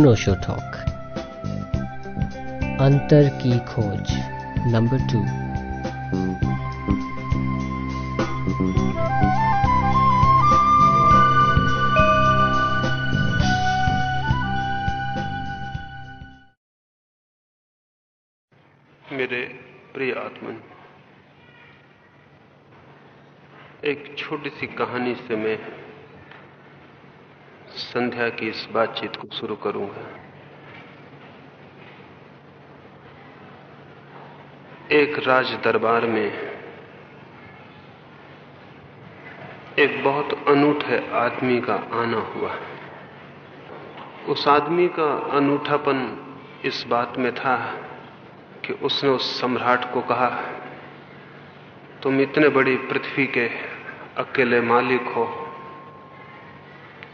अनोशो talk अंतर की खोज नंबर टू मेरे प्रिय आत्मन, एक छोटी सी कहानी से मैं संध्या की इस बातचीत को शुरू करूँगा एक राज दरबार में एक बहुत अनूठे आदमी का आना हुआ। उस आदमी का अनूठापन इस बात में था कि उसने उस सम्राट को कहा, तुम इतने बड़ी पृथ्वी के अकेले मालिक हो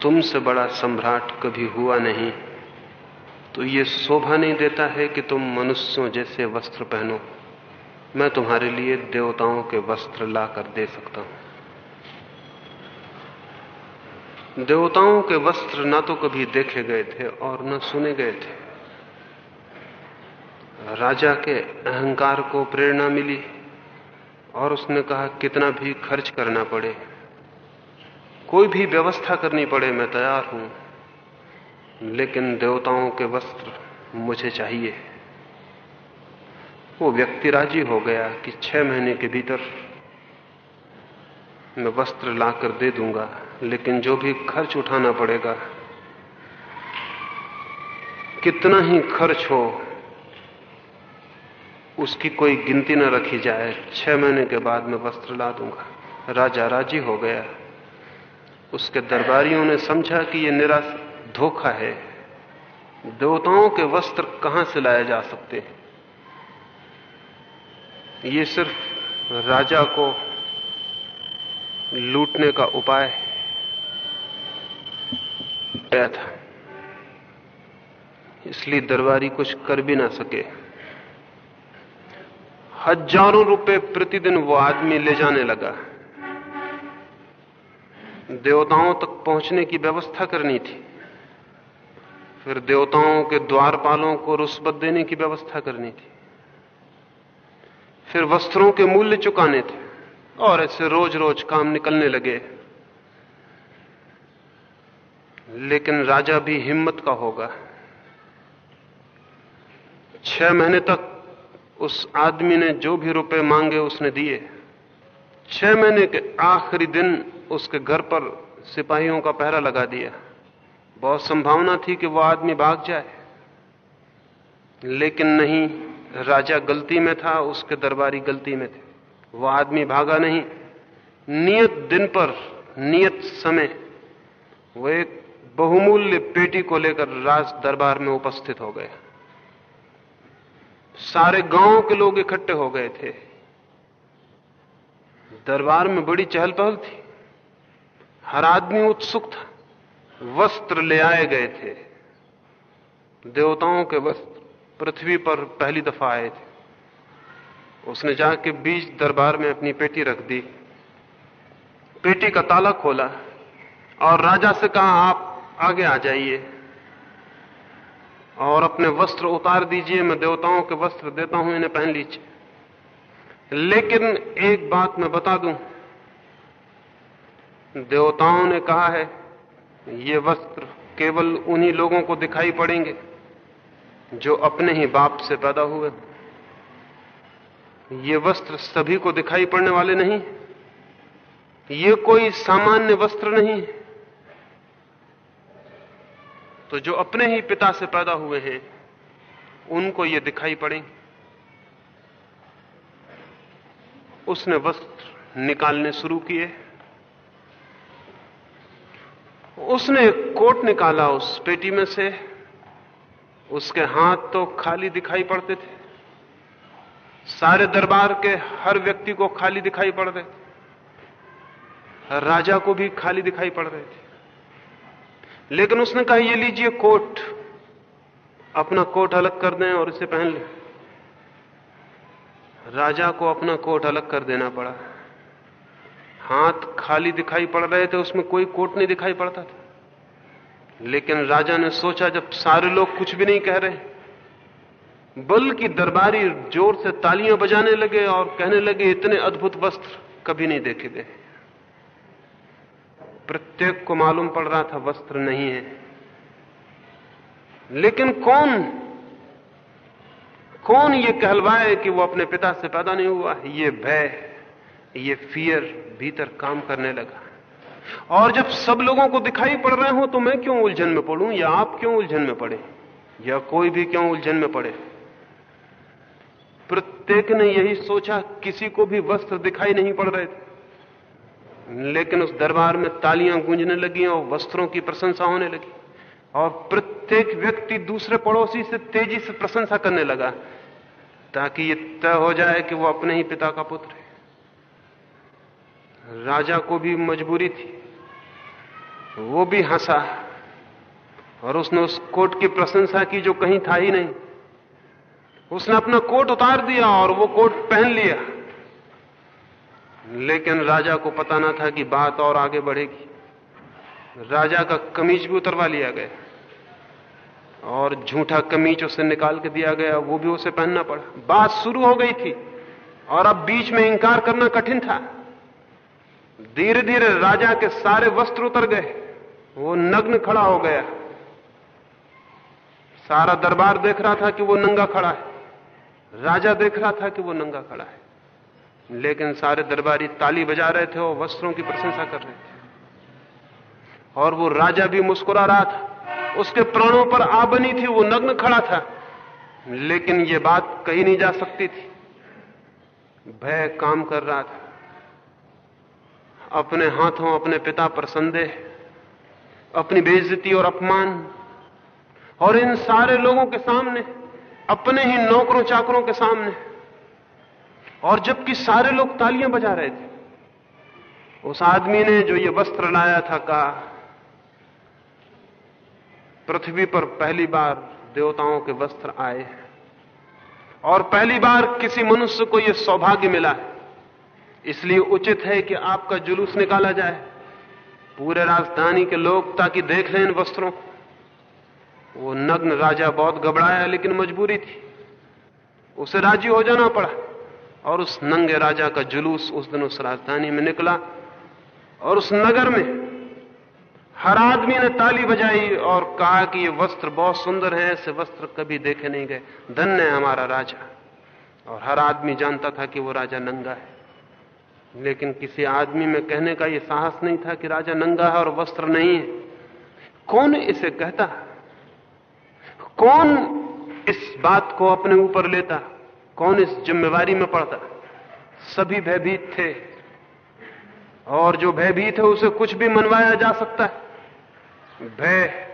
तुमसे बड़ा सम्राट कभी हुआ नहीं। तो ये शोभा नहीं देता है कि तुम मनुष्यों जैसे वस्त्र पहनो। मैं तुम्हारे लिए देवताओं के वस्त्र लाकर दे सकता हूँ। देवताओं के वस्त्र ना तो कभी देखे गए थे और न सुने गए थे। राजा के अहंकार को प्रेरणा मिली और उसने कहा, कितना भी खर्च करना पड़े कोई भी व्यवस्था करनी पड़े, मैं तैयार हूँ। लेकिन देवताओं के वस्त्र मुझे चाहिए। वो व्यक्ति राज़ी हो गया कि छह महीने के भीतर मैं वस्त्र लाकर दे दूँगा, लेकिन जो भी खर्च उठाना पड़ेगा, कितना ही खर्च हो, उसकी कोई गिनती न रखी जाए। छह महीने के बाद मैं वस्त्र ला दूँगा। राजा राज़ी हो गया। उसके दरबारियों ने समझा कि यह निराश धोखा है। देवताओं के वस्त्र कहाँ से लाए जा सकते हैं? ये सिर्फ़ राजा को लूटने का उपाय गया था। इसलिए दरबारी कुछ कर भी ना सके। हज़ारों रुपए प्रतिदिन वो आदमी ले जाने लगा। देवताओं तक पहुँचने की व्यवस्था करनी थी। फिर देवताओं के द्वारपालों को रुस्बत देने की व्यवस्था करनी थी। फिर वस्त्रों के मूल्य चुकाने थे और ऐसे रोज रोज काम निकलने लगे। लेकिन राजा भी हिम्मत का होगा। छह महीने तक उस आदमी ने जो भी रुपए मांगे उसने दिए। छह महीने के आखिरी दिन उसके घर पर सिपाहियों का पहरा लगा दिया। बहुत संभावना थी कि वह आदमी भाग जाए। लेकिन नहीं, राजा गलती में था, उसके दरबारी गलती में थे। वह आदमी भागा नहीं। नियत दिन पर, नियत समय, वो एक बहुमूल्य पेटी को लेकर राज दरबार में उपस्थित हो गए सारे गाँव के लोग इकट्ठे हो गए थे। दरबार में बड़ी चहल पहल थी। हर आदमी उत्सुक था। वस्त्र ले आए गए थे। देवताओं के वस्त्र पृथ्वी पर पहली दफ़ा आए थे। उसने जाके बीच दरबार में अपनी पेटी रख दी। पेटी का ताला खोला और राजा से कहा, आप आगे आ जाइए और अपने वस्त्र उतार दीजिए। मैं देवताओं के वस्त्र देता हूँ, इन्हें पहन लीजिए। लेकिन एक बात मैं बता दूँ देवताओं ने कहा है, ये वस्त्र केवल उन्हीं लोगों को दिखाई पड़ेंगे, जो अपने ही बाप से पैदा हुए ये वस्त्र सभी को दिखाई पड़ने वाले नहीं ये कोई सामान्य वस्त्र नहीं तो जो अपने ही पिता से पैदा हुए हैं, उनको ये दिखाई पड़ेंगे। उसने वस्त्र निकालने शुरू किए। उसने कोट निकाला उस पेटी में से। उसके हाथ तो खाली दिखाई पड़ते थे। सारे दरबार के हर व्यक्ति को खाली दिखाई पड़ रहे थे। राजा को भी खाली दिखाई पड़ रहे थे। लेकिन उसने कहा, ये लीजिए कोट। अपना कोट अलग कर दें और इसे पहन लें। राजा को अपना कोट अलग कर देना पड़ा। हाथ खाली दिखाई पड़ रहे थे, उसमें कोई कोट नहीं दिखाई पड़ता था। लेकिन राजा ने सोचा, जब सारे लोग कुछ भी नहीं कह रहे बल्कि दरबारी ज़ोर से तालियाँ बजाने लगे और कहने लगे, इतने अद्भुत वस्त्र कभी नहीं देखे गए। प्रत्येक को मालूम पड़ रहा था, वस्त्र नहीं है। लेकिन कौन कौन ये कहलवाए कि वो अपने पिता से पैदा नहीं हुआ? ये भय। ये फियर भीतर काम करने लगा। और जब सब लोगों को दिखाई पड़ रहे हो तो मैं क्यों उलझन में पड़ूं, या आप क्यों उलझन में पड़े, या कोई भी क्यों उलझन में पड़े? प्रत्येक ने यही सोचा, किसी को भी वस्त्र दिखाई नहीं पड़ रहे थे। लेकिन उस दरबार में तालियाँ गूंजने लगी और वस्त्रों की प्रशंसा होने लगी। और प्रत्येक व्यक्ति दूसरे पड़ोसी से तेज़ी से प्रशंसा करने लगा, ताकि ये तय हो जाए कि वो अपने ही पिता का पुत्र है। राजा को भी मजबूरी थी। वो भी हंसा। और उसने उस कोट की प्रशंसा की जो कहीं था ही नहीं। उसने अपना कोट उतार दिया और वो कोट पहन लिया। लेकिन राजा को पता ना था कि बात और आगे बढ़ेगी। राजा का कमीज भी उतरवा लिया गया। और झूठा कमीज उसे निकाल के दिया गया, वो भी उसे पहनना पड़ा। बात शुरू हो गई थी। और अब बीच में इंकार करना कठिन था। धीरे धीरे राजा के सारे वस्त्र उतर गए। वो नग्न खड़ा हो गया। सारा दरबार देख रहा था कि वो नंगा खड़ा है। राजा देख रहा था कि वो नंगा खड़ा है। लेकिन सारे दरबारी ताली बजा रहे थे और वस्त्रों की प्रशंसा कर रहे थे। और वो राजा भी मुस्कुरा रहा था। उसके प्राणों पर आ बनी थी, वो नग्न खड़ा था। लेकिन ये बात कही नहीं जा सकती थी। भय काम कर रहा था। अपने हाथों, अपने पिता पर संदेह, अपनी बेइज्जती और अपमान, और इन सारे लोगों के सामने, अपने ही नौकरों, चाकरों के सामने। और जबकि सारे लोग तालियाँ बजा रहे थे, उस आदमी ने जो ये वस्त्र लाया था कहा, पृथ्वी पर पहली बार देवताओं के वस्त्र आए और पहली बार किसी मनुष्य को यह सौभाग्य मिला है। इसलिए उचित है कि आपका जुलूस निकाला जाए। पूरे राजधानी के लोग ताकि देख लें इन वस्त्रों। वो नग्न राजा बहुत घबराया, लेकिन मजबूरी थी। उसे राज़ी हो जाना पड़ा और उस नंगे राजा का जुलूस उस दिन उस राजधानी में निकला और उस नगर में हर आदमी ने ताली बजाई और कहा कि ये वस्त्र बहुत सुंदर है, ऐसे वस्त्र कभी देखे नहीं गए। धन्य है हमारा राजा। और हर आदमी जानता था कि वो राजा नंगा है। लेकिन किसी आदमी में कहने का यह साहस नहीं था कि राजा नंगा है और वस्त्र नहीं है। कौन इसे कहता? कौन इस बात को अपने ऊपर लेता? कौन इस जिम्मेवारी में पड़ता? सभी भयभीत थे। और जो भयभीत है, उसे कुछ भी मनवाया जा सकता है। भय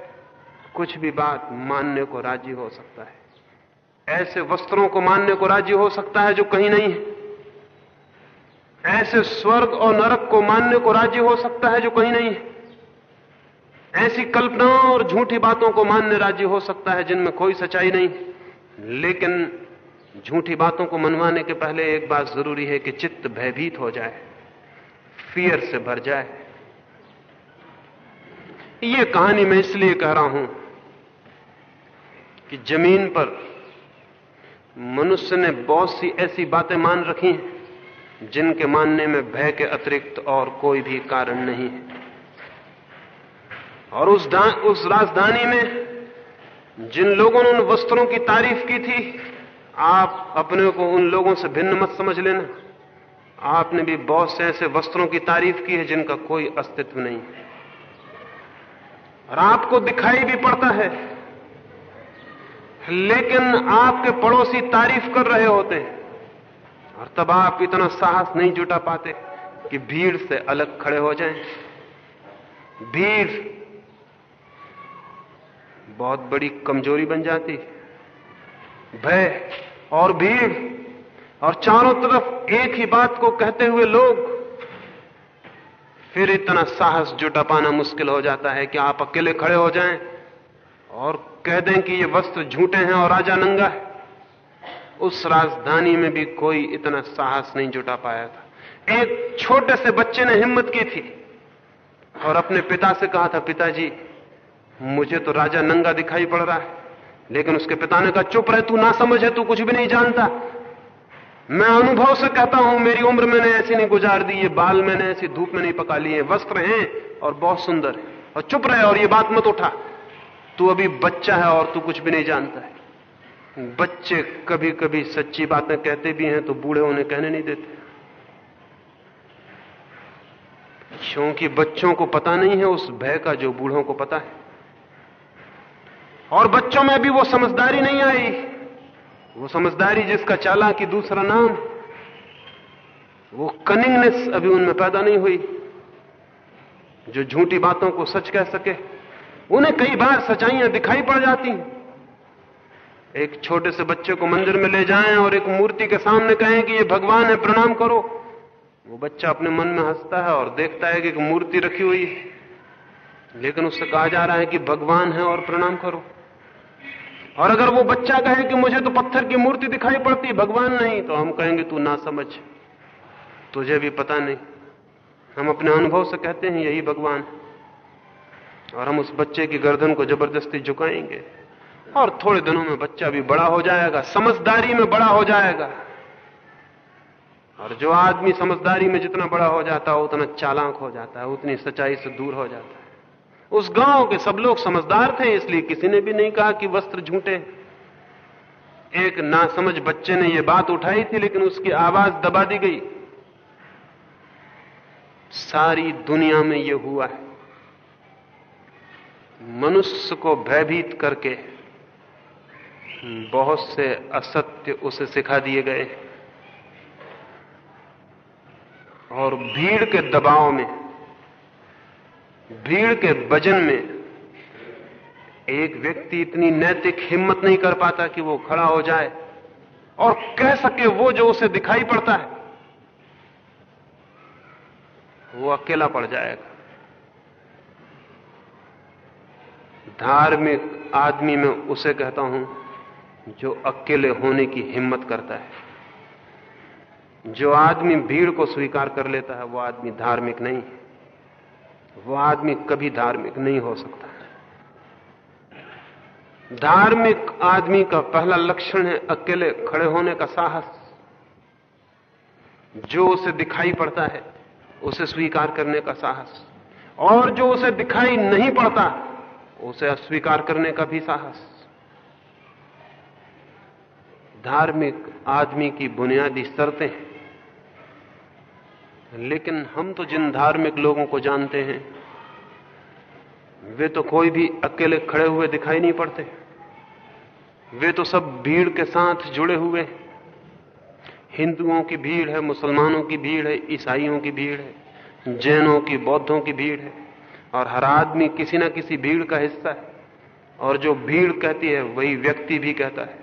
कुछ भी बात मानने को राज़ी हो सकता है। ऐसे वस्त्रों को मानने को राज़ी हो सकता है जो कहीं नहीं है। ऐसे स्वर्ग और नरक को मानने को राज्य हो सकता है जो कहीं नहीं है। ऐसी कल्पनाओं और झूठी बातों को मानने राज़ी हो सकता है जिनमें कोई सच्चाई नहीं। लेकिन झूठी बातों को मनवाने के पहले एक बात ज़रूरी है कि चित्त भयभीत हो जाए फियर से भर जाए। यह कहानी मैं इसलिए कह रहा हूँ कि ज़मीन पर मनुष्य ने बहुत सी ऐसी बातें मान रखी हैं जिनके मानने में भय के अतिरिक्त और कोई भी कारण नहीं और उस उस राजधानी में जिन लोगों ने उन वस्त्रों की तारीफ़ की थी, आप अपने को उन लोगों से भिन्न मत समझ लेना। आपने भी बहुत से ऐसे वस्त्रों की तारीफ़ की है जिनका कोई अस्तित्व नहीं और आपको दिखाई भी पड़ता है, लेकिन आपके पड़ोसी तारीफ़ कर रहे होते हैं। और तब आप इतना साहस नहीं जुटा पाते कि भीड़ से अलग खड़े हो जाएँ। भीड़ बहुत बड़ी कमज़ोरी बन जाती। भय और भीड़ और चारों तरफ़ एक ही बात को कहते हुए लोग, फिर इतना साहस जुटा पाना मुश्किल हो जाता है कि आप अकेले खड़े हो जाएँ और कह दें कि ये वस्त्र झूठे हैं और राजा नंगा है। उस राजधानी में भी कोई इतना साहस नहीं जुटा पाया था। एक छोटे से बच्चे ने हिम्मत की थी और अपने पिता से कहा था, पिताजी, मुझे तो राजा नंगा दिखाई पड़ रहा है, लेकिन उसके पिता ने कहा, चुप रहे, तू ना समझ, तू कुछ भी नहीं जानता। मैं अनुभव से कहता हूँ, मेरी उम्र मैंने ऐसी नहीं गुजार दी, ये बाल मैंने ऐसी धूप में नहीं पका लिए, वस्त्र हैं और बहुत सुंदर है। और चुप रहे, और ये बात मत उठा। तू अभी बच्चा है और तू कुछ भी नहीं जानता है। बच्चे कभी कभी सच्ची बातें कहते भी हैं तो बूढ़े उन्हें कहने नहीं देते। क्योंकि बच्चों को पता नहीं है, उस भय का जो बूढ़ों को पता है। और बच्चों में भी वो समझदारी नहीं आई। वो समझदारी जिसका चाला की दूसरा नाम। वो कनिंगनेस अभी उनमें पैदा नहीं हुई। जो झूठी बातों को सच कह सके। उन्हें कई बार सच्चाइयाँ दिखाई पड़ जाती। हैं एक छोटे से बच्चे को मंदिर में ले जाएँ और एक मूर्ति के सामने कहें कि ये भगवान है, प्रणाम करो। वो बच्चा अपने मन में हंसता है और देखता है कि एक मूर्ति रखी हुई है। लेकिन उससे कहा जा रहा है कि भगवान है और प्रणाम करो। और अगर वो बच्चा कहे कि मुझे तो पत्थर की मूर्ति दिखाई पड़ती, भगवान नहीं तो हम कहेंगे, तू ना समझ तुझे भी पता नहीं। हम अपने अनुभव से कहते हैं, यही भगवान और हम उस बच्चे की गर्दन को ज़बरदस्ती झुकाएँगे। और थोड़े दिनों में बच्चा भी बड़ा हो जाएगा, समझदारी में बड़ा हो जाएगा। और जो आदमी समझदारी में जितना बड़ा हो जाता है, उतना चालाक हो जाता है, उतनी सच्चाई से दूर हो जाता है। उस गाँव के सब लोग समझदार थे, इसलिए किसी ने भी नहीं कहा कि वस्त्र झूठे। एक नासमझ बच्चे ने यह बात उठाई थी, लेकिन उसकी आवाज़ दबा दी गई। सारी दुनिया में यह हुआ है। मनुष्य को भयभीत करके बहुत से असत्य उसे सिखा दिए गए। और भीड़ के दबाव में, भीड़ के वज़न में एक व्यक्ति इतनी नैतिक हिम्मत नहीं कर पाता कि वो खड़ा हो जाए। और कह सके वो जो उसे दिखाई पड़ता है, वो अकेला पड़ जाएगा। धार्मिक आदमी में उसे कहता हूँ जो अकेले होने की हिम्मत करता है। जो आदमी भीड़ को स्वीकार कर लेता है, वो आदमी धार्मिक नहीं है। वो आदमी कभी धार्मिक नहीं हो सकता। धार्मिक आदमी का पहला लक्षण है अकेले खड़े होने का साहस। जो उसे दिखाई पड़ता है, उसे स्वीकार करने का साहस। और जो उसे दिखाई नहीं पड़ता, उसे अस्वीकार करने का भी साहस। धार्मिक आदमी की बुनियादी शर्तें हैं। लेकिन हम तो जिन धार्मिक लोगों को जानते हैं, वे तो कोई भी अकेले खड़े हुए दिखाई नहीं पड़ते। वे तो सब भीड़ के साथ जुड़े हुए हिंदुओं की भीड़ है, मुसलमानों की भीड़ है, ईसाइयों की भीड़ है, जैनों की, बौद्धों की भीड़ है। और हर आदमी किसी ना किसी भीड़ का हिस्सा है। और जो भीड़ कहती है, वही व्यक्ति भी कहता है।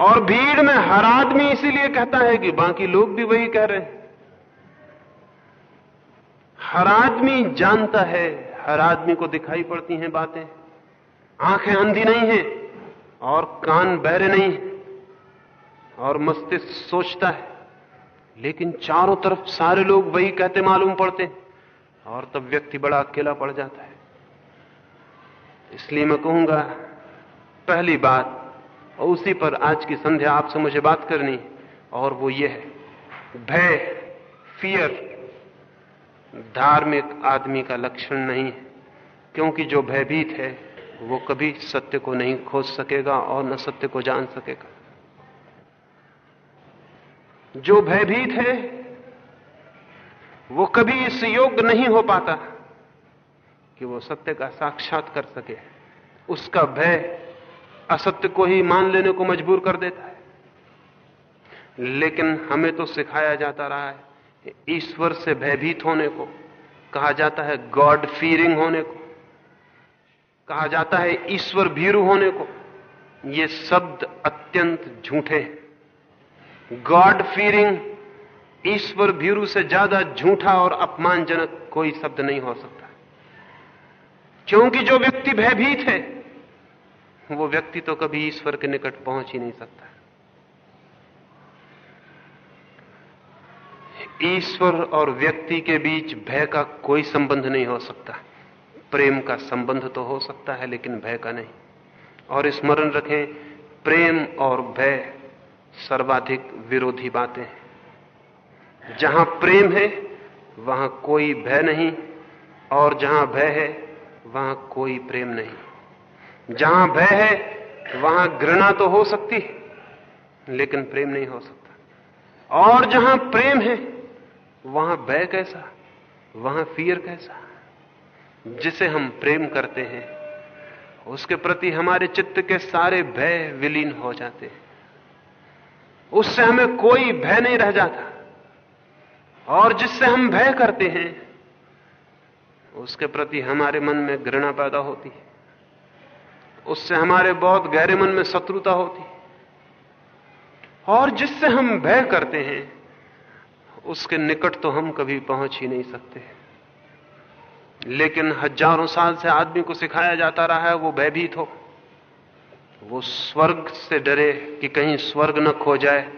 और भीड़ में हर आदमी इसीलिए कहता है कि बाकी लोग भी वही कह रहे हैं। हर आदमी जानता है, हर आदमी को दिखाई पड़ती हैं बातें। आँखें अंधी नहीं हैं और कान बहरे नहीं हैं और मस्तिष्क सोचता है। लेकिन चारों तरफ़ सारे लोग वही कहते मालूम पड़ते और तब व्यक्ति बड़ा अकेला पड़ जाता है। इसलिए मैं कहूँगा, पहली बात और उसी पर आज की संध्या आपसे मुझे बात करनी, और वो ये है, भय फियर धार्मिक आदमी का लक्षण नहीं है, क्योंकि जो भयभीत है, वो कभी सत्य को नहीं खोज सकेगा और न सत्य को जान सकेगा। जो भयभीत है, वो कभी इस योग्य नहीं हो पाता कि वो सत्य का साक्षात कर सके। उसका भय असत्य को ही मान लेने को मजबूर कर देता है। लेकिन हमें तो सिखाया जाता रहा है ईश्वर से भयभीत होने को, कहा जाता है गॉड फीरिंग होने को, कहा जाता है ईश्वर भीरु होने को, ये शब्द अत्यंत झूठे हैं। गॉड फीरिंग ईश्वर भीरु से ज़्यादा झूठा और अपमानजनक कोई शब्द नहीं हो सकता। क्योंकि जो व्यक्ति भयभीत है वो व्यक्ति तो कभी ईश्वर के निकट पहुँच ही नहीं सकता। ईश्वर और व्यक्ति के बीच भय का कोई संबंध नहीं हो सकता। प्रेम का संबंध तो हो सकता है, लेकिन भय का नहीं। और स्मरण रखें, प्रेम और भय सर्वाधिक विरोधी बातें हैं। जहाँ प्रेम है, वहाँ कोई भय नहीं, और जहाँ भय है, वहाँ कोई प्रेम नहीं। जहाँ भय है, वहाँ घृणा तो हो सकती है, लेकिन प्रेम नहीं हो सकता। और जहाँ प्रेम है, वहाँ भय कैसा? वहाँ फियर कैसा? जिसे हम प्रेम करते हैं, उसके प्रति हमारे चित्त के सारे भय विलीन हो जाते हैं। उससे हमें कोई भय नहीं रह जाता। और जिससे हम भय करते हैं, उसके प्रति हमारे मन में घृणा पैदा होती है। उससे हमारे बहुत गहरे मन में शत्रुता होती। और जिससे हम भय करते हैं, उसके निकट तो हम कभी पहुँच ही नहीं सकते। लेकिन हज़ारों साल से आदमी को सिखाया जाता रहा है, वो भयभीत हो। वो स्वर्ग से डरे कि कहीं स्वर्ग न खो जाए।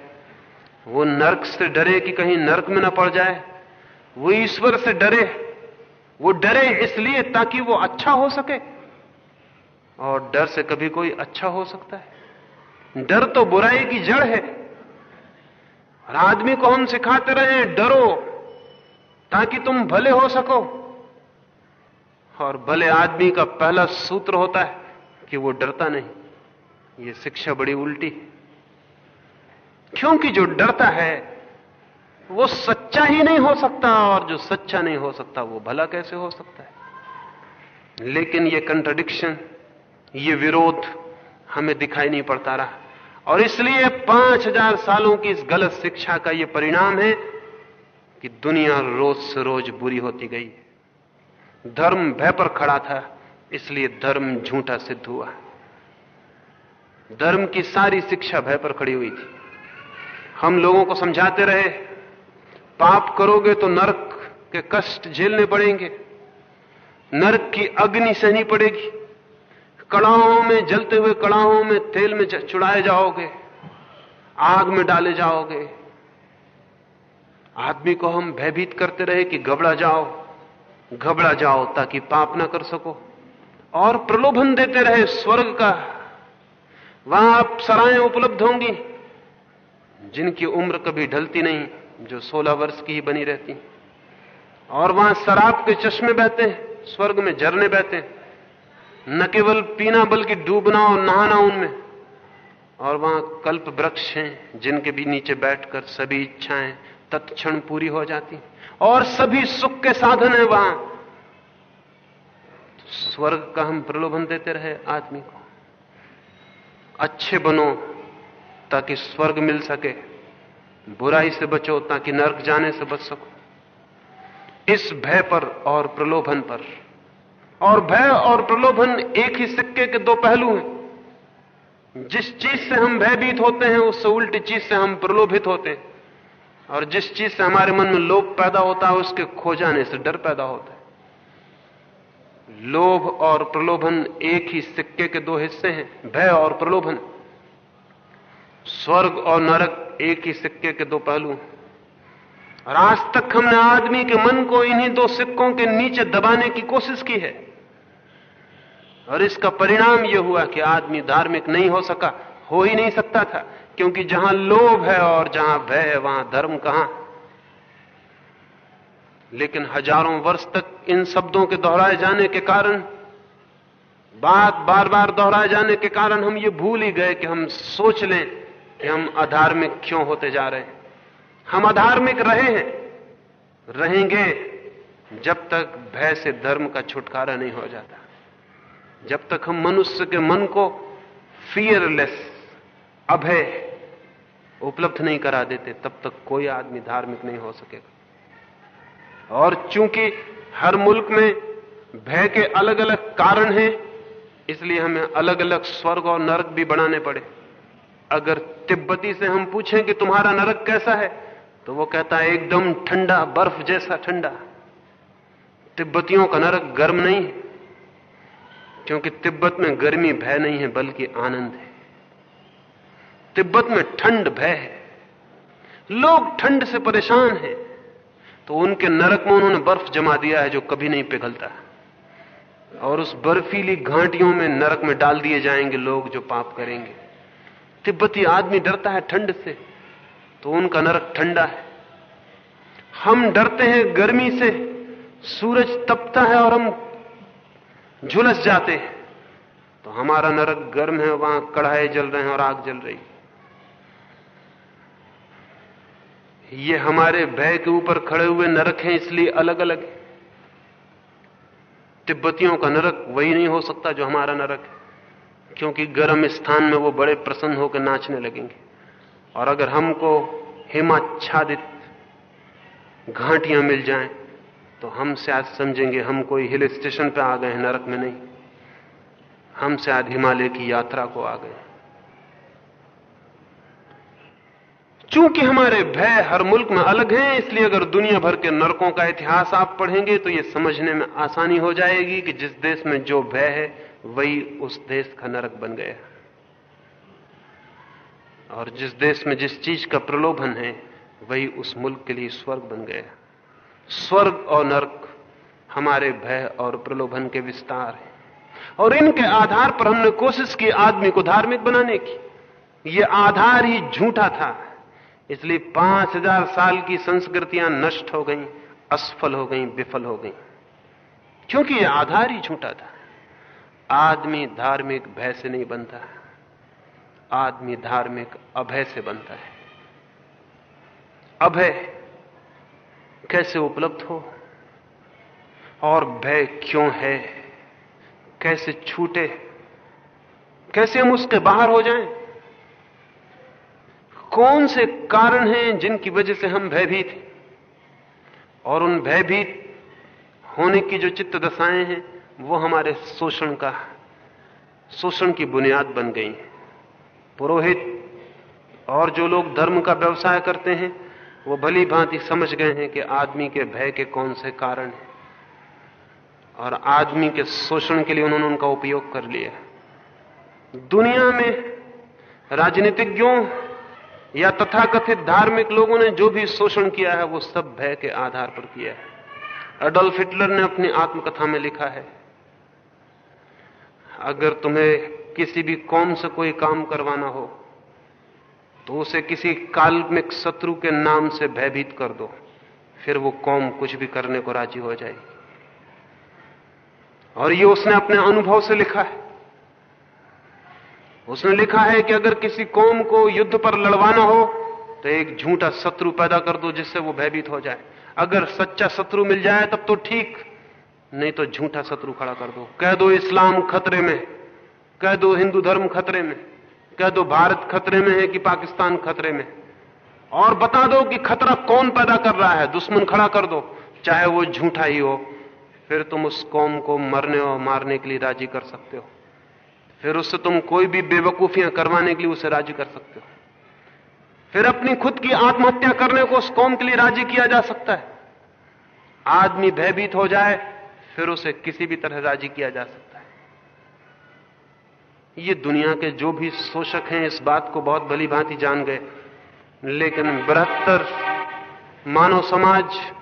वो नरक से डरे कि कहीं नरक में न पड़ जाए। वो ईश्वर से डरे। वो डरे इसलिए ताकि वो अच्छा हो सके। और डर से कभी कोई अच्छा हो सकता है? डर तो बुराई की जड़ है। और आदमी को हम सिखाते रहे, डरो, ताकि तुम भले हो सको। और भले आदमी का पहला सूत्र होता है कि वो डरता नहीं। ये शिक्षा बड़ी उल्टी है। क्योंकि जो डरता है, वो सच्चा ही नहीं हो सकता, और जो सच्चा नहीं हो सकता, वो भला कैसे हो सकता है? लेकिन ये कंट्रडिक्शन ये विरोध हमें दिखाई नहीं पड़ता रहा। और इसलिए पाँच हज़ार सालों की इस गलत शिक्षा का यह परिणाम है कि दुनिया रोज से रोज बुरी होती गई। धर्म भय पर खड़ा था, इसलिए धर्म झूठा सिद्ध हुआ। धर्म की सारी शिक्षा भय पर खड़ी हुई थी। हम लोगों को समझाते रहे, पाप करोगे तो नरक के कष्ट झेलने पड़ेंगे, नरक की अग्नि सहनी पड़ेगी। कड़ाहों में, जलते हुए कड़ाहों में तेल में चुड़ाए जाओगे, आग में डाले जाओगे। आदमी को हम भयभीत करते रहे कि घबरा जाओ घबरा जाओ ताकि पाप ना कर सको। और प्रलोभन देते रहे स्वर्ग का। वहाँ आप सराएँ उपलब्ध होंगी, जिनकी उम्र कभी ढलती नहीं, जो 16 वर्ष की ही बनी रहती। और वहाँ शराब के चश्मे बहते हैं, स्वर्ग में झरने बहते हैं। न केवल पीना बल्कि डूबना और नहाना उनमें। और वहाँ कल्प वृक्ष हैं, जिनके भी नीचे बैठकर सभी इच्छाएँ तत्क्षण पूरी हो जाती और सभी सुख के साधन है वहाँ। स्वर्ग का हम प्रलोभन देते रहे आदमी को। अच्छे बनो, ताकि स्वर्ग मिल सके। बुराई से बचो, ताकि नर्क जाने से बच सको। इस भय पर और प्रलोभन पर और भय और प्रलोभन एक ही सिक्के के दो पहलू हैं। जिस चीज़ से हम भयभीत होते हैं उससे उल्टी चीज़ से हम प्रलोभित होते हैं। और जिस चीज़ से हमारे मन में लोभ पैदा होता है, उसके खो जाने से डर पैदा होता है। लोभ और प्रलोभन एक ही सिक्के के दो हिस्से हैं। भय और प्रलोभन। स्वर्ग और नरक एक ही सिक्के के दो पहलू और आज तक हमने आदमी के मन को इन्हीं दो सिक्कों के नीचे दबाने की कोशिश की है। और इसका परिणाम यह हुआ कि आदमी धार्मिक नहीं हो सका, हो ही नहीं सकता था, क्योंकि जहाँ लोभ है और जहाँ भय है, वहाँ धर्म कहाँ? लेकिन हज़ारों वर्ष तक इन शब्दों के दोहराए जाने के कारण, बात बार बार दोहराए जाने के कारण हम ये भूल ही गए कि हम सोच लें कि हम अधार्मिक क्यों होते जा रहे हैं। हम अधार्मिक रहे हैं, रहेंगे जब तक भय से धर्म का छुटकारा नहीं हो जाता। जब तक हम मनुष्य के मन को फियरलेस अभय, उपलब्ध नहीं करा देते, तब तक कोई आदमी धार्मिक नहीं हो सकेगा। और चूँकि हर मुल्क में भय के अलग अलग कारण हैं, इसलिए हमें अलग अलग स्वर्ग और नरक भी बनाने पड़े। अगर तिब्बती से हम पूछें कि तुम्हारा नरक कैसा है तो वो कहता है, एकदम ठंडा, बर्फ़ जैसा ठंडा। तिब्बतियों का नरक गर्म नहीं है। क्योंकि तिब्बत में गर्मी भय नहीं है, बल्कि आनंद है। तिब्बत में ठंड भय है। लोग ठंड से परेशान हैं तो उनके नरक में उन्होंने बर्फ़ जमा दिया है जो कभी नहीं पिघलता। और उस बर्फीली घाटियों में नरक में डाल दिए जाएँगे लोग जो पाप करेंगे। तिब्बती आदमी डरता है ठंड से तो उनका नरक ठंडा है। हम डरते हैं गर्मी से, सूरज तपता है और हम झुलस जाते हैं। तो हमारा नरक गर्म है, वहाँ कढ़ाए जल रहे हैं और आग जल रही। ये हमारे भय के ऊपर खड़े हुए नरक हैं, इसलिए अलग अलग है। तिब्बतियों का नरक वही नहीं हो सकता जो हमारा नरक है, क्योंकि गर्म स्थान में वो बड़े प्रसन्न होकर नाचने लगेंगे। और अगर हमको हिमाच्छादित घाटियाँ मिल जाएँ तो हम शायद समझेंगे, हम कोई हिल स्टेशन पे आ गए हैं, नरक में नहीं। हम शायद हिमालय की यात्रा को आ गए। चूँकि हमारे भय हर मुल्क में अलग हैं, इसलिए अगर दुनिया भर के नरकों का इतिहास आप पढ़ेंगे तो यह समझने में आसानी हो जाएगी कि जिस देश में जो भय है, वही उस देश का नरक बन गया। और जिस देश में जिस चीज़ का प्रलोभन है, वही उस मुल्क के लिए स्वर्ग बन गया। स्वर्ग और नरक हमारे भय और प्रलोभन के विस्तार हैं। और इनके आधार पर हमने कोशिश की आदमी को धार्मिक बनाने की। यह आधार ही झूठा था। इसलिए पाँच हज़ार साल की संस्कृतियाँ नष्ट हो गईं, असफल हो गईं, विफल हो गईं। क्योंकि यह आधार ही झूठा था। आदमी धार्मिक भय से नहीं बनता। आदमी धार्मिक अभय से बनता है। अभय कैसे उपलब्ध हो? और भय क्यों है? कैसे छूटे? कैसे हम उसके बाहर हो जाएँ? कौन से कारण हैं जिनकी वजह से हम भयभीत और उन भयभीत होने की जो चित्त दशाएँ हैं, वो हमारे शोषण का, शोषण की बुनियाद बन गई पुरोहित और जो लोग धर्म का व्यवसाय करते हैं वो भली भांति समझ गए हैं कि आदमी के भय के कौन से कारण हैं। और आदमी के शोषण के लिए उन्होंने उनका उपयोग कर लिया। दुनिया में राजनीतिज्ञों या तथाकथित धार्मिक लोगों ने जो भी शोषण किया है, वो सब भय के आधार पर किया है। अडोल्फ हिटलर ने अपनी आत्मकथा में लिखा है, अगर तुम्हें किसी भी कौम से कोई काम करवाना हो तो उसे किसी काल्पनिक शत्रु के नाम से भयभीत कर दो। फिर वो कौम कुछ भी करने को राज़ी हो जाएगी। और ये उसने अपने अनुभव से लिखा है। उसने लिखा है कि अगर किसी कौम को युद्ध पर लड़वाना हो तो एक झूठा शत्रु पैदा कर दो जिससे वो भयभीत हो जाए। अगर सच्चा शत्रु मिल जाए, तब तो ठीक, नहीं तो झूठा शत्रु खड़ा कर दो। कह दो इस्लाम खतरे में, कह दो हिंदू धर्म खतरे में। कह दो, भारत खतरे में है कि पाकिस्तान खतरे में? और बता दो कि खतरा कौन पैदा कर रहा है? दुश्मन खड़ा कर दो, चाहे वो झूठा ही हो। फिर तुम उस कौम को मरने और मारने के लिए राज़ी कर सकते हो। फिर उससे तुम कोई भी बेवकूफियाँ करवाने के लिए उसे राज़ी कर सकते हो। फिर अपनी खुद की आत्महत्या करने को उस कौम के लिए राज़ी किया जा सकता है। आदमी भयभीत हो जाए, फिर उसे किसी भी तरह राज़ी किया जा सकता है। ये दुनिया के जो भी शोषक हैं इस बात को बहुत भली भांति जान गए। लेकिन बृहत्तर मानव समाज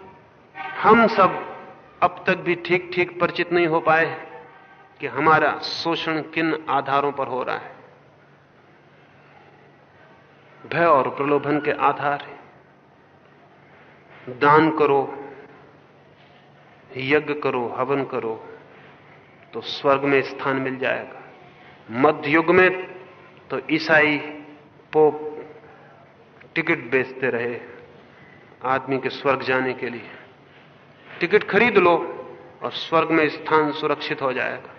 हम सब अब तक भी ठीक ठीक परिचित नहीं हो पाए कि हमारा शोषण किन आधारों पर हो रहा है। भय और प्रलोभन के आधार है। दान करो, यज्ञ करो, हवन करो तो स्वर्ग में स्थान मिल जाएगा। मध्य युग में तो ईसाई पोप टिकट बेचते रहे आदमी के स्वर्ग जाने के लिए। टिकट खरीद लो और स्वर्ग में स्थान सुरक्षित हो जाएगा।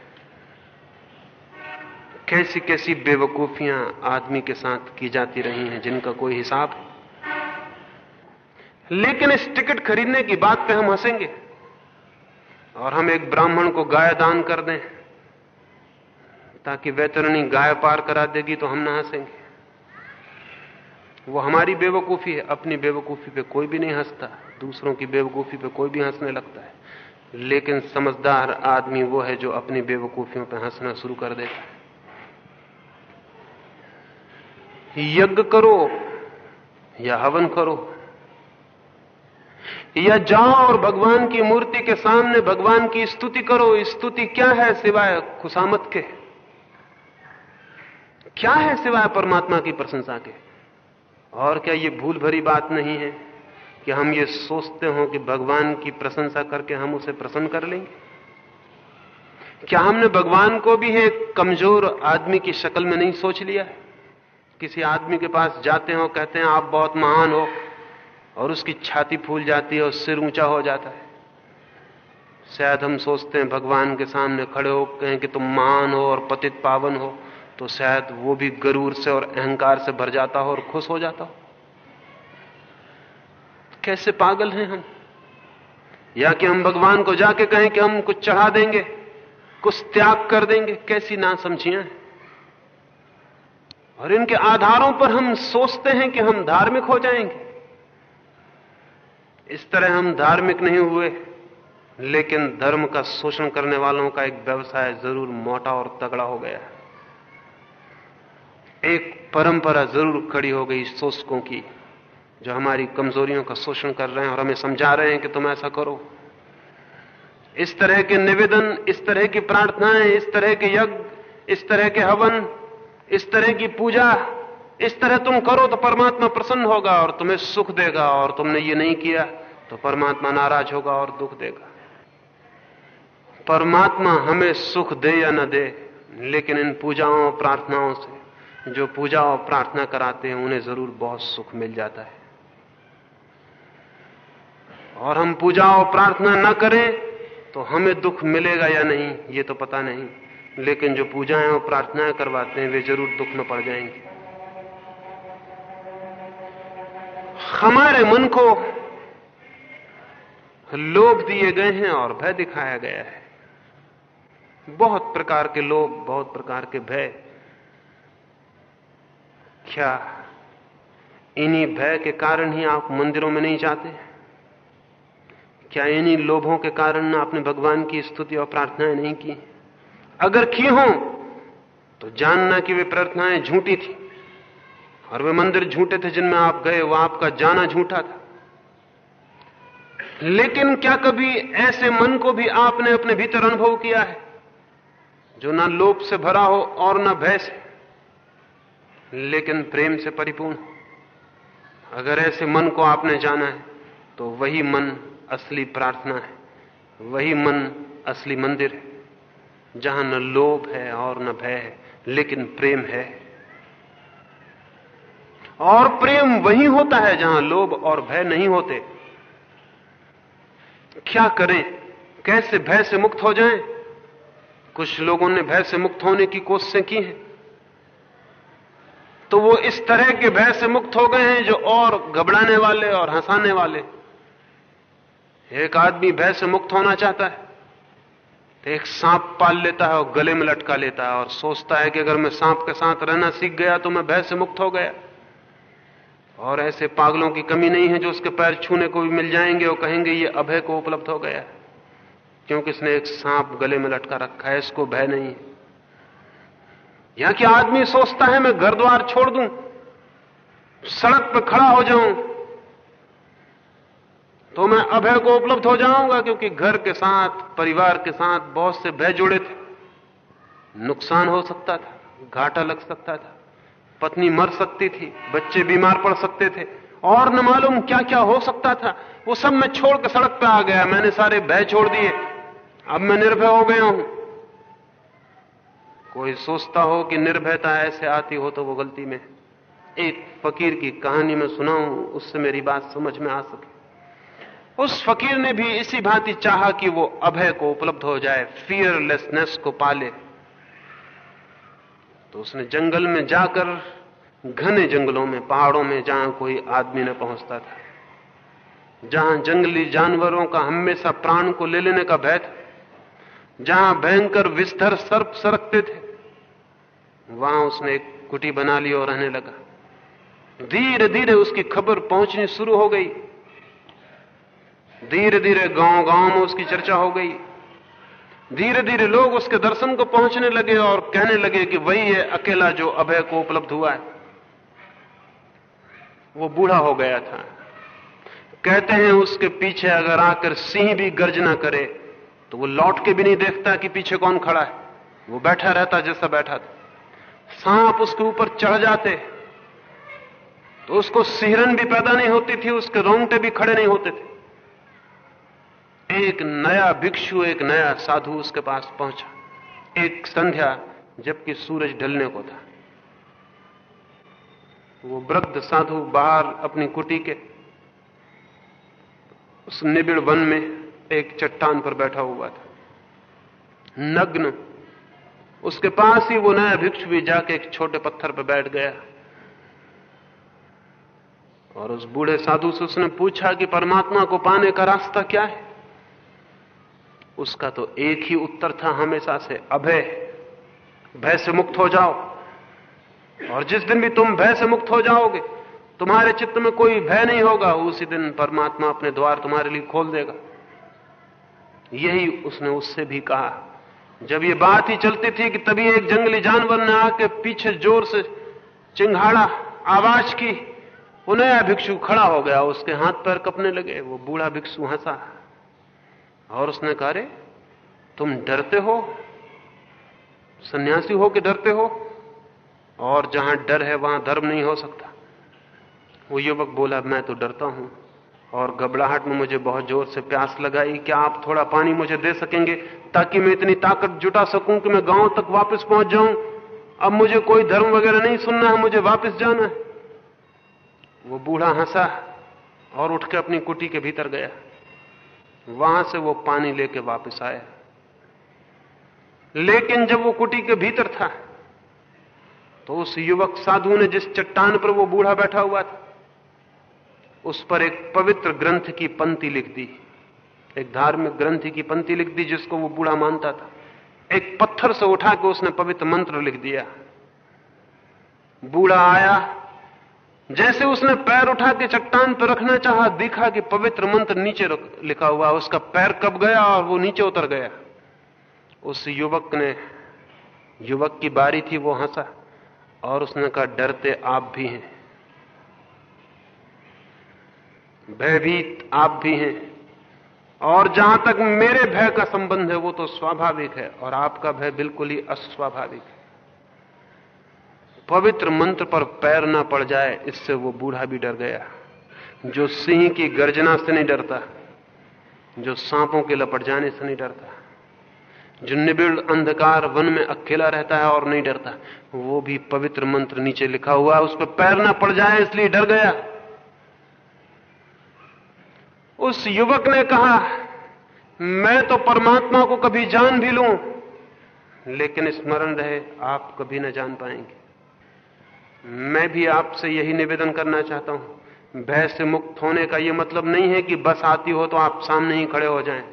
कैसी कैसी बेवकूफियाँ आदमी के साथ की जाती रही हैं जिनका कोई हिसाब लेकिन इस टिकट खरीदने की बात पे हम हंसेंगे और हम एक ब्राह्मण को गाय दान कर दें। ताकि वैतरणी गाय पार करा देगी तो हम ना हंसेंगे वो हमारी बेवकूफ़ी है, अपनी बेवकूफ़ी पे कोई भी नहीं हंसता, दूसरों की बेवकूफ़ी पे कोई भी हंसने लगता है। लेकिन समझदार आदमी वो है जो अपनी बेवकूफियों पे हंसना शुरू कर देता है। यज्ञ करो या हवन करो, या जाओ और भगवान की मूर्ति के सामने भगवान की स्तुति करो। स्तुति क्या है सिवाय खुशामत के? क्या है सिवाय परमात्मा की प्रशंसा के? और क्या ये भूल भरी बात नहीं है कि हम ये सोचते हो कि भगवान की प्रशंसा करके हम उसे प्रसन्न कर लेंगे? क्या हमने भगवान को भी एक कमज़ोर आदमी की शक्ल में नहीं सोच लिया है? किसी आदमी के पास जाते हो, कहते हैं, आप बहुत महान हो, और उसकी छाती फूल जाती है और सिर ऊँचा हो जाता है। शायद हम सोचते हैं, भगवान के सामने खड़े हो कहें कि तुम महान हो और पतित पावन हो। तो शायद वो भी गरूर से और अहंकार से भर जाता हो और खुश हो जाता हो। कैसे पागल हैं हम? या कि हम भगवान को जाके कहें कि हम कुछ चढ़ा देंगे, कुछ त्याग कर देंगे, कैसी ना समझियाँ और इनके आधारों पर हम सोचते हैं कि हम धार्मिक हो जाएँगे। इस तरह हम धार्मिक नहीं हुए, लेकिन धर्म का शोषण करने वालों का एक व्यवसाय ज़रूर मोटा और तगड़ा हो गया है। एक परंपरा ज़रूर खड़ी हो गई शोषकों की, जो हमारी कमजोरियों का शोषण कर रहे हैं और हमें समझा रहे हैं कि तुम ऐसा करो। इस तरह के निवेदन, इस तरह की प्रार्थनाएँ, इस तरह के यज्ञ, इस तरह के हवन, इस तरह की पूजा, इस तरह तुम करो तो परमात्मा प्रसन्न होगा और तुम्हें सुख देगा और तुमने ये नहीं किया तो परमात्मा नाराज़ होगा और दुख देगा। परमात्मा हमें सुख दे या न दे, लेकिन इन पूजाओं, प्रार्थनाओं से जो पूजा और प्रार्थना कराते हैं, उन्हें ज़रूर बहुत सुख मिल जाता है। और हम पूजा और प्रार्थना न करें तो हमें दुख मिलेगा या नहीं, ये तो पता नहीं। लेकिन जो पूजाएँ और प्रार्थनाएँ करवाते हैं, वे ज़रूर दुख में पड़ जाएँगे। हमारे मन को लोभ दिए गए हैं और भय दिखाया गया है। बहुत प्रकार के लोभ, बहुत प्रकार के भय। क्या इन्हीं भय के कारण ही आप मंदिरों में नहीं जाते? क्या इन्हीं लोभों के कारण आपने भगवान की स्तुति और प्रार्थनाएँ नहीं की? अगर की हो तो जानना कि वे प्रार्थनाएँ झूठी थी। और वे मंदिर झूठे थे जिनमें आप गए वह आपका जाना झूठा था। लेकिन क्या कभी ऐसे मन को भी आपने अपने भीतर अनुभव किया है, जो ना लोभ से भरा हो और ना भय से? लेकिन प्रेम से परिपूर्ण। अगर ऐसे मन को आपने जाना है तो वही मन असली प्रार्थना है। वही मन असली मंदिर है, जहाँ न लोभ है और न भय है, लेकिन प्रेम है। और प्रेम वही होता है जहाँ लोभ और भय नहीं होते। क्या करें? कैसे भय से मुक्त हो जाएँ? कुछ लोगों ने भय से मुक्त होने की कोशिशें की हैं। तो वो इस तरह के भय से मुक्त हो गए हैं जो और घबराने वाले और हंसाने वाले। एक आदमी भय से मुक्त होना चाहता है तो एक सांप पाल लेता है और गले में लटका लेता है और सोचता है कि अगर मैं सांप के साथ रहना सीख गया तो मैं भय से मुक्त हो गया। और ऐसे पागलों की कमी नहीं है जो उसके पैर छूने को भी मिल जाएँगे और कहेंगे, ये अभय को उपलब्ध हो गया क्योंकि इसने एक सांप गले में लटका रखा है, इसको भय नहीं है। यहाँ कि आदमी सोचता है, मैं घर द्वार छोड़ दूँ, सड़क पर खड़ा हो जाऊँ तो मैं अभय को उपलब्ध हो जाऊँगा क्योंकि घर के साथ, परिवार के साथ बहुत से भय जुड़े थे। नुकसान हो सकता था, घाटा लग सकता था, पत्नी मर सकती थी, बच्चे बीमार पड़ सकते थे, और न मालूम क्या क्या हो सकता था। वो सब मैं छोड़ के सड़क पे आ गया, मैंने सारे भय छोड़ दिए। अब मैं निर्भय हो गया हूँ। कोई सोचता हो कि निर्भयता ऐसे आती हो तो वो गलती में एक फकीर की कहानी में सुनाऊं, उससे मेरी बात समझ में आ सके। उस फकीर ने भी इसी भांति चाहा कि वो अभय को उपलब्ध हो जाए फियरलेसनेस को पाले। तो उसने जंगल में जाकर, घने जंगलों में, पहाड़ों में, जहाँ कोई आदमी न पहुँचता था, जहाँ जंगली जानवरों का हमेशा प्राण को ले लेने का भय था, जहाँ भयंकर विस्तर सर्प सरकते थे वहाँ उसने एक कुटी बना ली और रहने लगा। धीरे धीरे उसकी खबर पहुंचनी शुरू हो गई। धीरे धीरे गाँव गाँव में उसकी चर्चा हो गई। धीरे धीरे लोग उसके दर्शन को पहुँचने लगे और कहने लगे कि वही है अकेला जो अभय को उपलब्ध हुआ है। वो बूढ़ा हो गया था। कहते हैं उसके पीछे अगर आकर सिंह भी गर्जना करे तो वो लौट के भी नहीं देखता कि पीछे कौन खड़ा है। वो बैठा रहता जैसा बैठा था। सांप उसके ऊपर चढ़ जाते तो उसको सिहरन भी पैदा नहीं होती थी, उसके रोंगटे भी खड़े नहीं होते थे। एक नया भिक्षु, एक नया साधु उसके पास पहुँचा। एक संध्या, जबकि सूरज ढलने को था। वो वृद्ध साधु बाहर अपनी कुटी के, उस निबिड़ वन में एक चट्टान पर बैठा हुआ था। नग्न उसके पास ही वो नया भिक्षु भी जाके एक छोटे पत्थर पर बैठ गया। और उस बूढ़े साधु से उसने पूछा कि परमात्मा को पाने का रास्ता क्या है? उसका तो एक ही उत्तर था, हमेशा से अभय, भय से मुक्त हो जाओ। और जिस दिन भी तुम भय से मुक्त हो जाओगे, तुम्हारे चित्त में कोई भय नहीं होगा, उसी दिन परमात्मा अपने द्वार तुम्हारे लिए खोल देगा। यही उसने उससे भी कहा। जब ये बात ही चलती थी कि तभी एक जंगली जानवर ने आके पीछे ज़ोर से चिंगाड़ा आवाज़ की नया भिक्षु खड़ा हो गया, उसके हाथ पैर कपने लगे, वो बूढ़ा भिक्षु हंसा। और उसने कहा रे तुम डरते हो? सन्यासी हो कि डरते हो? और जहाँ डर है, वहाँ धर्म नहीं हो सकता। वो युवक बोला, मैं तो डरता हूँ। और घबराहट में मुझे बहुत ज़ोर से प्यास लगाई क्या आप थोड़ा पानी मुझे दे सकेंगे ताकि मैं इतनी ताकत जुटा सकूँ कि मैं गाँव तक वापस पहुँच जाऊँ। अब मुझे कोई धर्म वगैरह नहीं सुनना है, मुझे वापस जाना है। वो बूढ़ा हंसा और उठ के अपनी कुटी के भीतर गया। वहाँ से वो पानी लेके वापस आया। लेकिन जब वो कुटी के भीतर था तो उस युवक साधु ने जिस चट्टान पर वो बूढ़ा बैठा हुआ था उस पर एक पवित्र ग्रंथ की पंक्ति लिख दी। एक धार्मिक ग्रंथ की पंक्ति लिख दी जिसको वो बूढ़ा मानता था। एक पत्थर से उठा के उसने पवित्र मंत्र लिख दिया। बूढ़ा आया। जैसे उसने पैर उठा के चट्टान पर रखना चाहा, दिखा कि पवित्र मंत्र नीचे लिखा हुआ, उसका पैर कब गया और वो नीचे उतर गया। उस युवक ने, युवक की बारी थी, वो हंसा और उसने कहा, डरते आप भी हैं। भयभीत आप भी हैं। और जहाँ तक मेरे भय का संबंध है, वो तो स्वाभाविक है, और आपका भय बिल्कुल ही अस्वाभाविक है। पवित्र मंत्र पर पैर ना पड़ जाए, इससे वो बूढ़ा भी डर गया। जो सिंह की गर्जना से नहीं डरता, जो सांपों के लपट जाने से नहीं डरता, जो निबिड़ अंधकार वन में अकेला रहता है और नहीं डरता, वो भी पवित्र मंत्र नीचे लिखा हुआ है, उस पर पैर ना पड़ जाए, इसलिए डर गया। उस युवक ने कहा, मैं तो परमात्मा को कभी जान भी लूँ, लेकिन स्मरण रहे आप कभी न जान पाएँगे। मैं भी आपसे यही निवेदन करना चाहता हूँ। भय से मुक्त होने का यह मतलब नहीं है कि बस आती हो तो आप सामने ही खड़े हो जाएँ।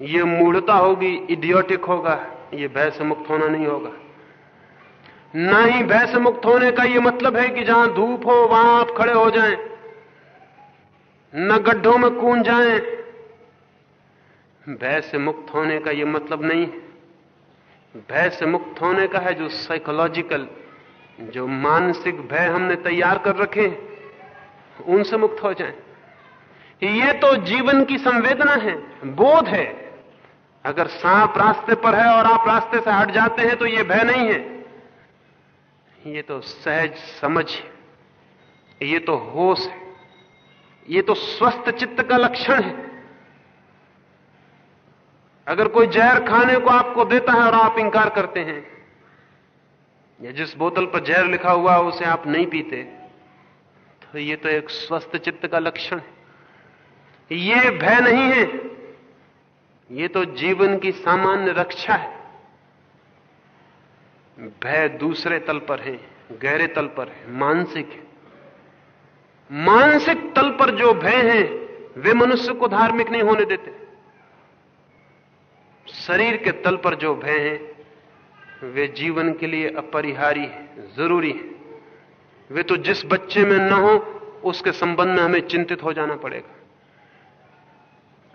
यह मूढ़ता होगी, इडियोटिक होगा यह भय से मुक्त होना नहीं होगा। ना ही भय से मुक्त होने का यह मतलब है कि जहाँ धूप हो, वहाँ आप खड़े हो जाएँ। न गड्ढों में कूद जाएँ। भय से मुक्त होने का यह मतलब नहीं भय से मुक्त होने का है जो साइकोलॉजिकल जो मानसिक भय हमने तैयार कर रखे उनसे मुक्त हो जाएँ। ये तो जीवन की संवेदना है, बोध है। अगर सांप रास्ते पर है और आप रास्ते से हट जाते हैं तो ये भय नहीं है। ये तो सहज समझ है। ये तो होश है। ये तो स्वस्थ चित्त का लक्षण है। अगर कोई जहर खाने को आपको देता है और आप इंकार करते हैं, या जिस बोतल पर जहर लिखा हुआ है, उसे आप नहीं पीते तो ये तो एक स्वस्थ चित्त का लक्षण है। ये भय नहीं है। ये तो जीवन की सामान्य रक्षा है। भय दूसरे तल पर है, गहरे तल पर है, मानसिक है। मानसिक तल पर जो भय हैं, वे मनुष्य को धार्मिक नहीं होने देते। शरीर के तल पर जो भय हैं, वे जीवन के लिए अपरिहारी है, ज़रूरी है। वे तो जिस बच्चे में न हो, उसके संबंध में हमें चिंतित हो जाना पड़ेगा।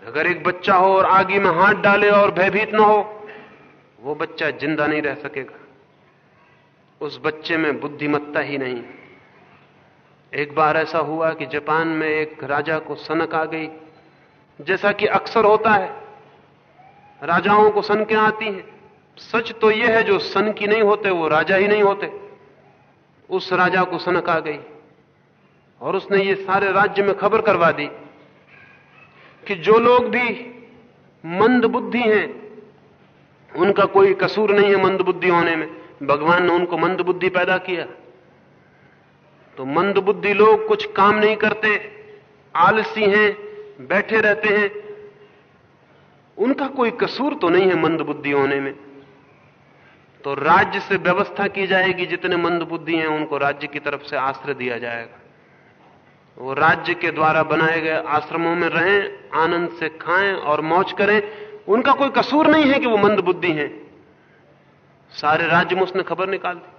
अगर एक बच्चा हो और आगे में हाथ डाले और भयभीत ना हो, वो बच्चा ज़िंदा नहीं रह सकेगा। उस बच्चे में बुद्धिमत्ता ही नहीं एक बार ऐसा हुआ कि जापान में एक राजा को सनक आ गई। जैसा कि अक्सर होता है, राजाओं को सनकें आती हैं। सच तो यह है, जो सन की नहीं होते, वो राजा ही नहीं होते। उस राजा को सनक आ गई और उसने ये सारे राज्य में खबर करवा दी कि जो लोग भी मंद बुद्धि हैं, उनका कोई कसूर नहीं है मंद बुद्धि होने में। भगवान ने उनको मंद बुद्धि पैदा किया। तो मंद बुद्धि लोग कुछ काम नहीं करते, आलसी हैं, बैठे रहते हैं। उनका कोई कसूर तो नहीं है मंद बुद्धि होने में। तो राज्य से व्यवस्था की जाएगी, जितने मंद बुद्धि हैं, उनको राज्य की तरफ़ से आश्रय दिया जाएगा। वो राज्य के द्वारा बनाए गए आश्रमों में रहें, आनंद से खाएँ और मौज करें। उनका कोई कसूर नहीं है कि वो मंद बुद्धि हैं। सारे राज्य में उसने खबर निकाल दी।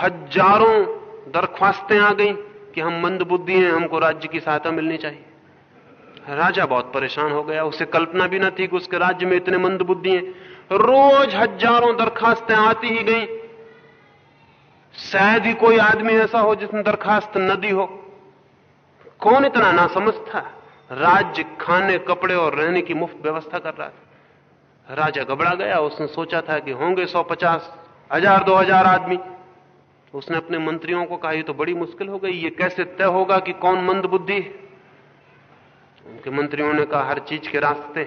हज़ारों दरख्वास्तें आ गई कि हम मंद बुद्धि हैं, हमको राज्य की सहायता मिलनी चाहिए। राजा बहुत परेशान हो गया, उसे कल्पना भी न थी कि उसके राज्य में इतने मंद बुद्धि हैं। रोज हज़ारों दरखास्तें आती ही गई। शायद ही कोई आदमी ऐसा हो जिसने दरखास्त न दी हो। कौन इतना ना समझ था राज्य खाने, कपड़े और रहने की मुफ़्त व्यवस्था कर रहा था। राजा घबरा गया, उसने सोचा था कि होंगे सौ पचास, हज़ार, दो हज़ार आदमी। उसने अपने मंत्रियों को कहा, ये तो बड़ी मुश्किल हो गई, ये कैसे तय होगा कि कौन मंद बुद्धि उनके मंत्रियों ने कहा, हर चीज़ के रास्ते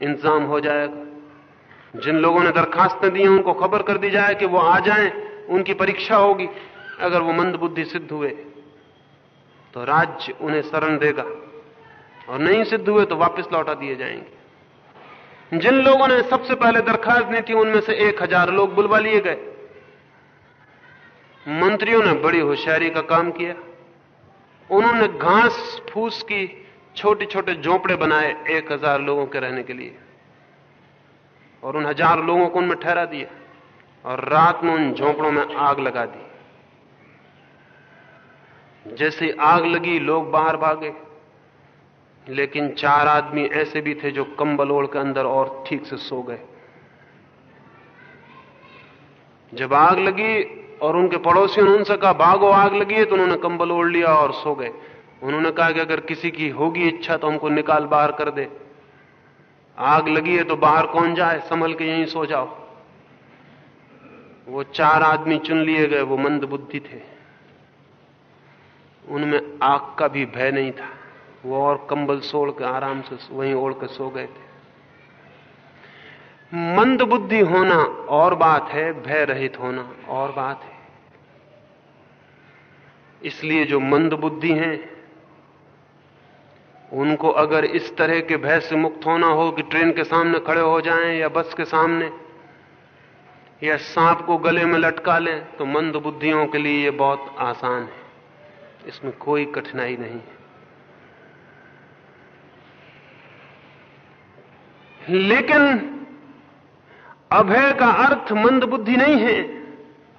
इंतज़ाम हो जाएगा। जिन लोगों ने दरखास्तें दी उनको खबर कर दी जाए कि वो आ जाएँ, उनकी परीक्षा होगी। अगर वो मंद बुद्धि सिद्ध हुए तो राज्य उन्हें शरण देगा, और नहीं सिद्ध हुए तो वापस लौटा दिए जाएँगे। जिन लोगों ने सबसे पहले दरखास्त दी थी, उनमें से एक हज़ार लोग बुलवा लिए गए। मंत्रियों ने बड़ी होशियारी का काम किया। उन्होंने घास फूस की छोटे छोटे झोंपड़े बनाए एक हज़ार लोगों के रहने के लिए और उन हज़ार लोगों को उनमें ठहरा दिया और रात में उन झोंपड़ों में आग लगा दी। जैसे आग लगी, लोग बाहर भागे, लेकिन चार आदमी ऐसे भी थे जो कंबल ओढ़ के अंदर और ठीक से सो गए। जब आग लगी और उनके पड़ोसियों ने उनसे कहा, भागो, आग लगी है तो उन्होंने कंबल ओढ़ लिया और सो गए। उन्होंने कहा कि अगर किसी की होगी इच्छा तो हमको निकाल बाहर कर दे। आग लगी है तो बाहर कौन जाए? संभल के यहीं सो जाओ। वो चार आदमी चुन लिए गए, वो मंद बुद्धि थे। उनमें आग का भी भय नहीं था। वो और कंबल सोड़ के आराम से वहीं ओढ़ के सो गए थे। मंद बुद्धि होना और बात है, भय रहित होना और बात है। इसलिए जो मंद बुद्धि हैं, उनको अगर इस तरह के भय से मुक्त होना हो कि ट्रेन के सामने खड़े हो जाएँ या बस के सामने, या सांप को गले में लटका लें तो मंद बुद्धियों के लिए यह बहुत आसान है। इसमें कोई कठिनाई नहीं है। लेकिन अभय का अर्थ मंद बुद्धि नहीं है।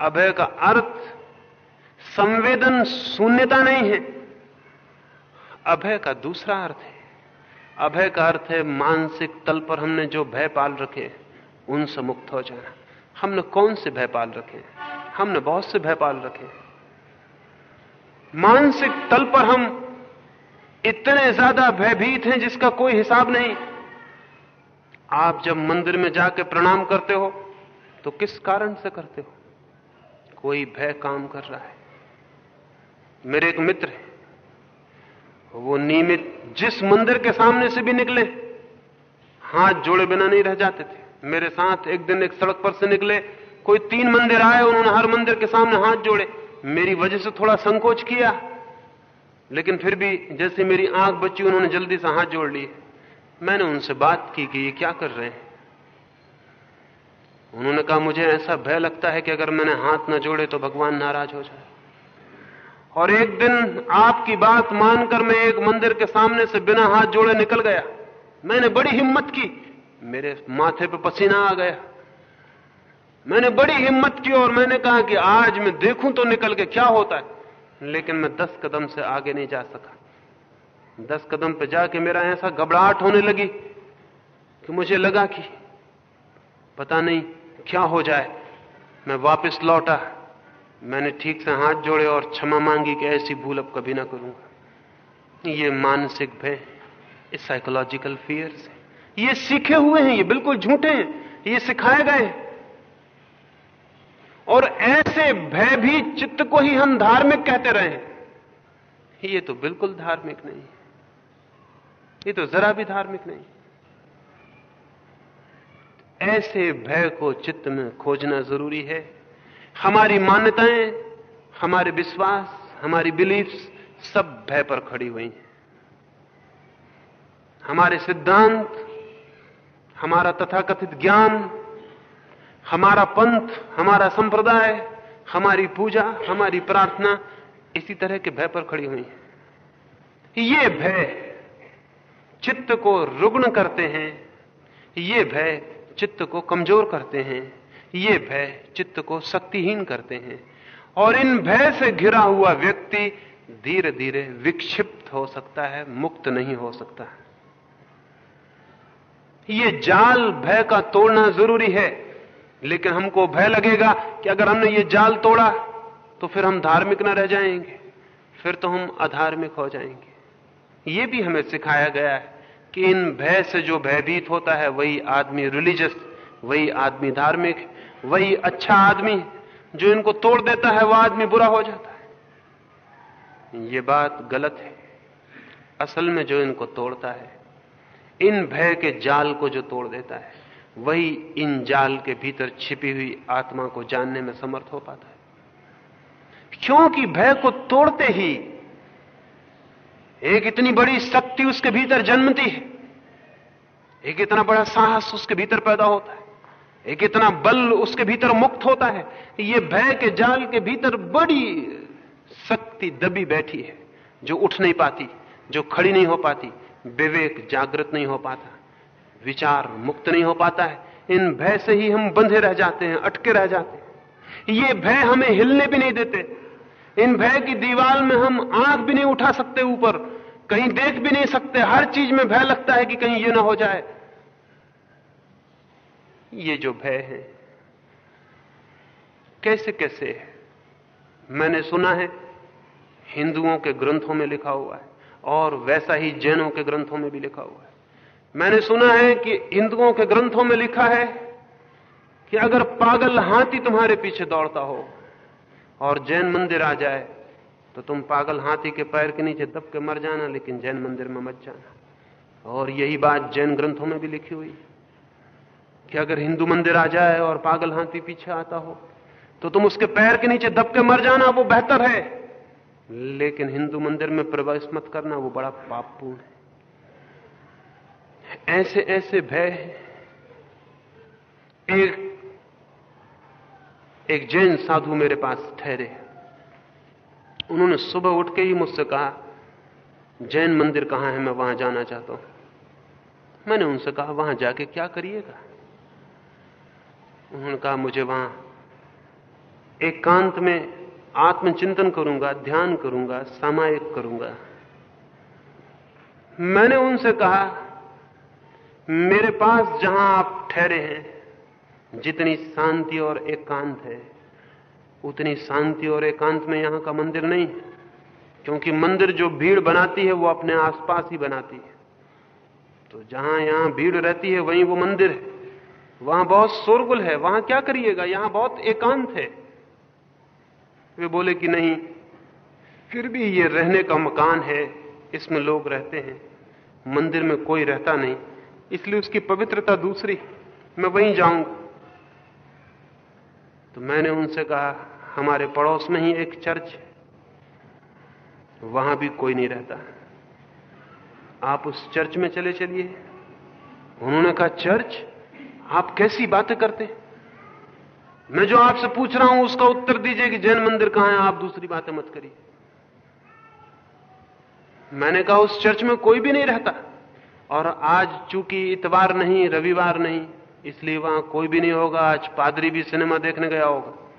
अभय का अर्थ संवेदन शून्यता नहीं है। अभय का दूसरा अर्थ है। अभय का अर्थ है मानसिक तल पर हमने जो भय पाल रखे, उनसे मुक्त हो जाना। हमने कौन से भय पाल रखे? हमने बहुत से भय पाल रखे। मानसिक तल पर हम इतने ज़्यादा भयभीत हैं जिसका कोई हिसाब नहीं। आप जब मंदिर में जाकर प्रणाम करते हो तो किस कारण से करते हो? कोई भय काम कर रहा है। मेरे एक मित्र वो नियमित जिस मंदिर के सामने से भी निकले, हाथ जोड़े बिना नहीं रह जाते थे। मेरे साथ एक दिन एक सड़क पर से निकले, कोई तीन मंदिर आए, उन्होंने हर मंदिर के सामने हाथ जोड़े। मेरी वजह से थोड़ा संकोच किया, लेकिन फिर भी जैसे मेरी आँख बची, उन्होंने जल्दी से हाथ जोड़ लिए। मैंने उनसे बात की कि ये क्या कर रहे हैं। उन्होंने कहा, मुझे ऐसा भय लगता है कि अगर मैंने हाथ न जोड़े तो भगवान नाराज़ हो जाए। और एक दिन आपकी बात मानकर मैं एक मंदिर के सामने से बिना हाथ जोड़े निकल गया। मैंने बड़ी हिम्मत की। मेरे माथे पे पसीना आ गया। मैंने बड़ी हिम्मत की और मैंने कहा कि आज मैं देखूँ तो निकल के क्या होता है। लेकिन मैं दस कदम से आगे नहीं जा सका। दस कदम पे जाके मेरा ऐसा घबराहट होने लगी कि मुझे लगा कि पता नहीं क्या हो जाए। मैं वापस लौटा। मैंने ठीक से हाथ जोड़े और क्षमा मांगी कि ऐसी भूल अब कभी ना करूँगा। ये मानसिक भय, ये साइकोलॉजिकल फियर्स ये सीखे हुए हैं, ये बिल्कुल झूठे हैं, ये सिखाए गए और ऐसे भय भी चित्त को ही हम धार्मिक कहते रहे ये तो बिल्कुल धार्मिक नहीं ये तो जरा भी धार्मिक नहीं ऐसे भय को चित्त में खोजना ज़रूरी है। हमारी मान्यताएँ, हमारे विश्वास, हमारी बिलीफ्स सब भय पर खड़ी हुई हैं। हमारे सिद्धांत, हमारा तथाकथित ज्ञान, हमारा पंथ, हमारा संप्रदाय, हमारी पूजा, हमारी प्रार्थना, इसी तरह के भय पर खड़ी हुई है। ये भय चित्त को रुग्ण करते हैं, ये भय चित्त को कमज़ोर करते हैं। ये भय चित्त को शक्तिहीन करते हैं और इन भय से घिरा हुआ व्यक्ति धीरे धीरे विक्षिप्त हो सकता है, मुक्त नहीं हो सकता ये जाल भय का तोड़ना ज़रूरी है, लेकिन हमको भय लगेगा कि अगर हमने ये जाल तोड़ा तो फिर हम धार्मिक न रह जाएँगे, फिर तो हम अधार्मिक हो जाएँगे। ये भी हमें सिखाया गया है कि इन भय से जो भयभीत होता है, वही आदमी रिलीजियस वही आदमी धार्मिक वही अच्छा आदमी जो इनको तोड़ देता है वह आदमी बुरा हो जाता है। ये बात गलत है। असल में जो इनको तोड़ता है, इन भय के जाल को जो तोड़ देता है, वही इन जाल के भीतर छिपी हुई आत्मा को जानने में समर्थ हो पाता है। क्योंकि भय को तोड़ते ही एक इतनी बड़ी शक्ति उसके भीतर जन्मती है। एक इतना बड़ा साहस उसके भीतर पैदा होता है। एक इतना बल उसके भीतर मुक्त होता है, ये भय के जाल के भीतर बड़ी शक्ति दबी बैठी है, जो उठ नहीं पाती, जो खड़ी नहीं हो पाती, विवेक जागृत नहीं हो पाता, विचार मुक्त नहीं हो पाता है, इन भय से ही हम बंधे रह जाते हैं, अटके रह जाते हैं। ये भय हमें हिलने भी नहीं देते, इन भय की दीवार में हम आँख भी नहीं उठा सकते ऊपर, कहीं देख भी नहीं सकते, हर चीज़ में भय लगता है कि कहीं ये ना हो जाए। ये जो भय है, कैसे कैसे है? मैंने सुना है, हिंदुओं के ग्रंथों में लिखा हुआ है, और वैसा ही जैनों के ग्रंथों में भी लिखा हुआ है। मैंने सुना है कि हिंदुओं के ग्रंथों में लिखा है कि अगर पागल हाथी तुम्हारे पीछे दौड़ता हो और जैन मंदिर आ जाए तो तुम पागल हाथी के पैर के नीचे दब के मर जाना, लेकिन जैन मंदिर में मत जाना। और यही बात जैन ग्रंथों में भी लिखी हुई कि अगर हिंदू मंदिर आ जाए और पागल हाथी पीछे आता हो तो तुम उसके पैर के नीचे दब के मर जाना, वो बेहतर है। लेकिन हिंदू मंदिर में प्रवेश मत करना, वो बड़ा पापपूर्ण है। ऐसे ऐसे भय एक एक जैन साधु मेरे पास ठहरे। उन्होंने सुबह उठ के ही मुझसे कहा, जैन मंदिर कहाँ है, मैं वहाँ जाना चाहता हूँ। मैंने उनसे कहा, वहाँ जाके क्या करिएगा? उन्होंने कहा, मुझे वहाँ एकांत एक में आत्मचिंतन करूँगा, ध्यान करूँगा, सामायिक करूँगा। मैंने उनसे कहा, मेरे पास जहाँ आप ठहरे हैं, जितनी शांति और एकांत एक है, उतनी शांति और एकांत में यहाँ का मंदिर नहीं क्योंकि मंदिर जो भीड़ बनाती है, वो अपने आसपास ही बनाती है। तो जहाँ यहाँ भीड़ रहती है, वहीं वो मंदिर है। वहाँ बहुत शोरगुल है, वहाँ क्या करिएगा? यहाँ बहुत एकांत है। वे बोले कि नहीं, फिर भी ये रहने का मकान है, इसमें लोग रहते हैं, मंदिर में कोई रहता नहीं, इसलिए उसकी पवित्रता दूसरी, मैं वहीं जाऊँगा तो मैंने उनसे कहा, हमारे पड़ोस में ही एक चर्च है, वहाँ भी कोई नहीं रहता। आप उस चर्च में चले चलिए। उन्होंने कहा, चर्च? आप कैसी बातें करते मैं जो आपसे पूछ रहा हूँ, उसका उत्तर दीजिए कि जैन मंदिर कहाँ है, आप दूसरी बातें मत करिए। मैंने कहा, उस चर्च में कोई भी नहीं रहता। और आज चूँकि इतवार नहीं, रविवार नहीं, इसलिए वहाँ कोई भी नहीं होगा। आज पादरी भी सिनेमा देखने गया होगा।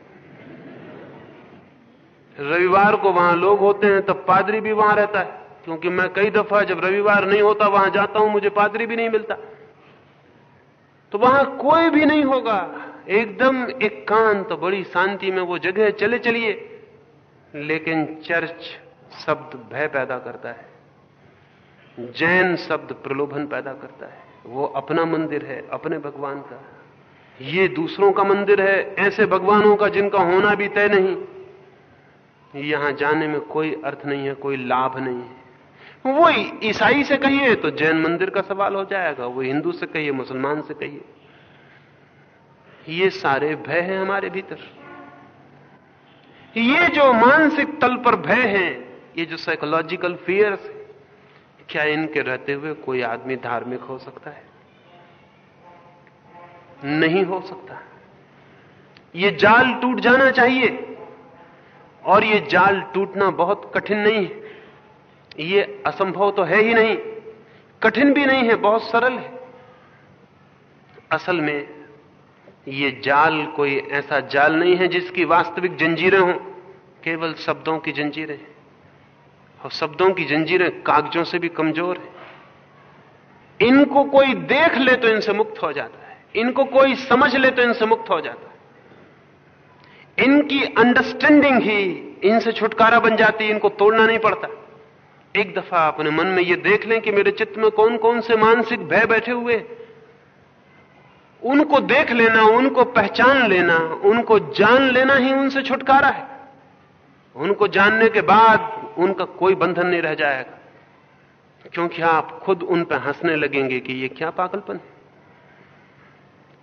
रविवार को वहाँ लोग होते हैं, तब पादरी भी वहाँ रहता है। क्योंकि मैं कई दफ़ा जब रविवार नहीं होता, वहाँ जाता हूँ, मुझे पादरी भी नहीं मिलता। तो वहाँ कोई भी नहीं होगा। एकदम एकांत तो बड़ी शांति में वो जगह चले चलिए। लेकिन चर्च शब्द भय पैदा करता है। जैन शब्द प्रलोभन पैदा करता है। वो अपना मंदिर है, अपने भगवान का। ये दूसरों का मंदिर है, ऐसे भगवानों का जिनका होना भी तय नहीं। यहाँ जाने में कोई अर्थ नहीं है, कोई लाभ नहीं है। वो ईसाई से कहिए तो जैन मंदिर का सवाल हो जाएगा, वो हिंदू से कहिए, मुसलमान से कहिए। ये सारे भय हैं हमारे भीतर। ये जो मानसिक तल पर भय हैं, ये जो साइकोलॉजिकल फियर्स क्या इनके रहते हुए कोई आदमी धार्मिक हो सकता है? नहीं हो सकता। ये जाल टूट जाना चाहिए, और ये जाल टूटना बहुत कठिन नहीं है। ये असंभव तो है ही नहीं। कठिन भी नहीं है, बहुत सरल है। असल में ये जाल कोई ऐसा जाल नहीं है जिसकी वास्तविक जंजीरें हों। केवल शब्दों की जंजीरें। और शब्दों की जंजीरें कागजों से भी कमज़ोर है। इनको कोई देख ले तो इनसे मुक्त हो जाता है। इनको कोई समझ ले तो इनसे मुक्त हो जाता है। इनकी अंडरस्टैंडिंग ही इनसे छुटकारा बन जाती है, इनको तोड़ना नहीं पड़ता। एक दफ़ा अपने मन में यह देख लें कि मेरे चित्त में कौन कौन से मानसिक भय बैठे हुए उनको देख लेना, उनको पहचान लेना, उनको जान लेना ही उनसे छुटकारा है। उनको जानने के बाद उनका कोई बंधन नहीं रह जाएगा। क्योंकि आप खुद उन पर हंसने लगेंगे कि ये क्या पागलपन है?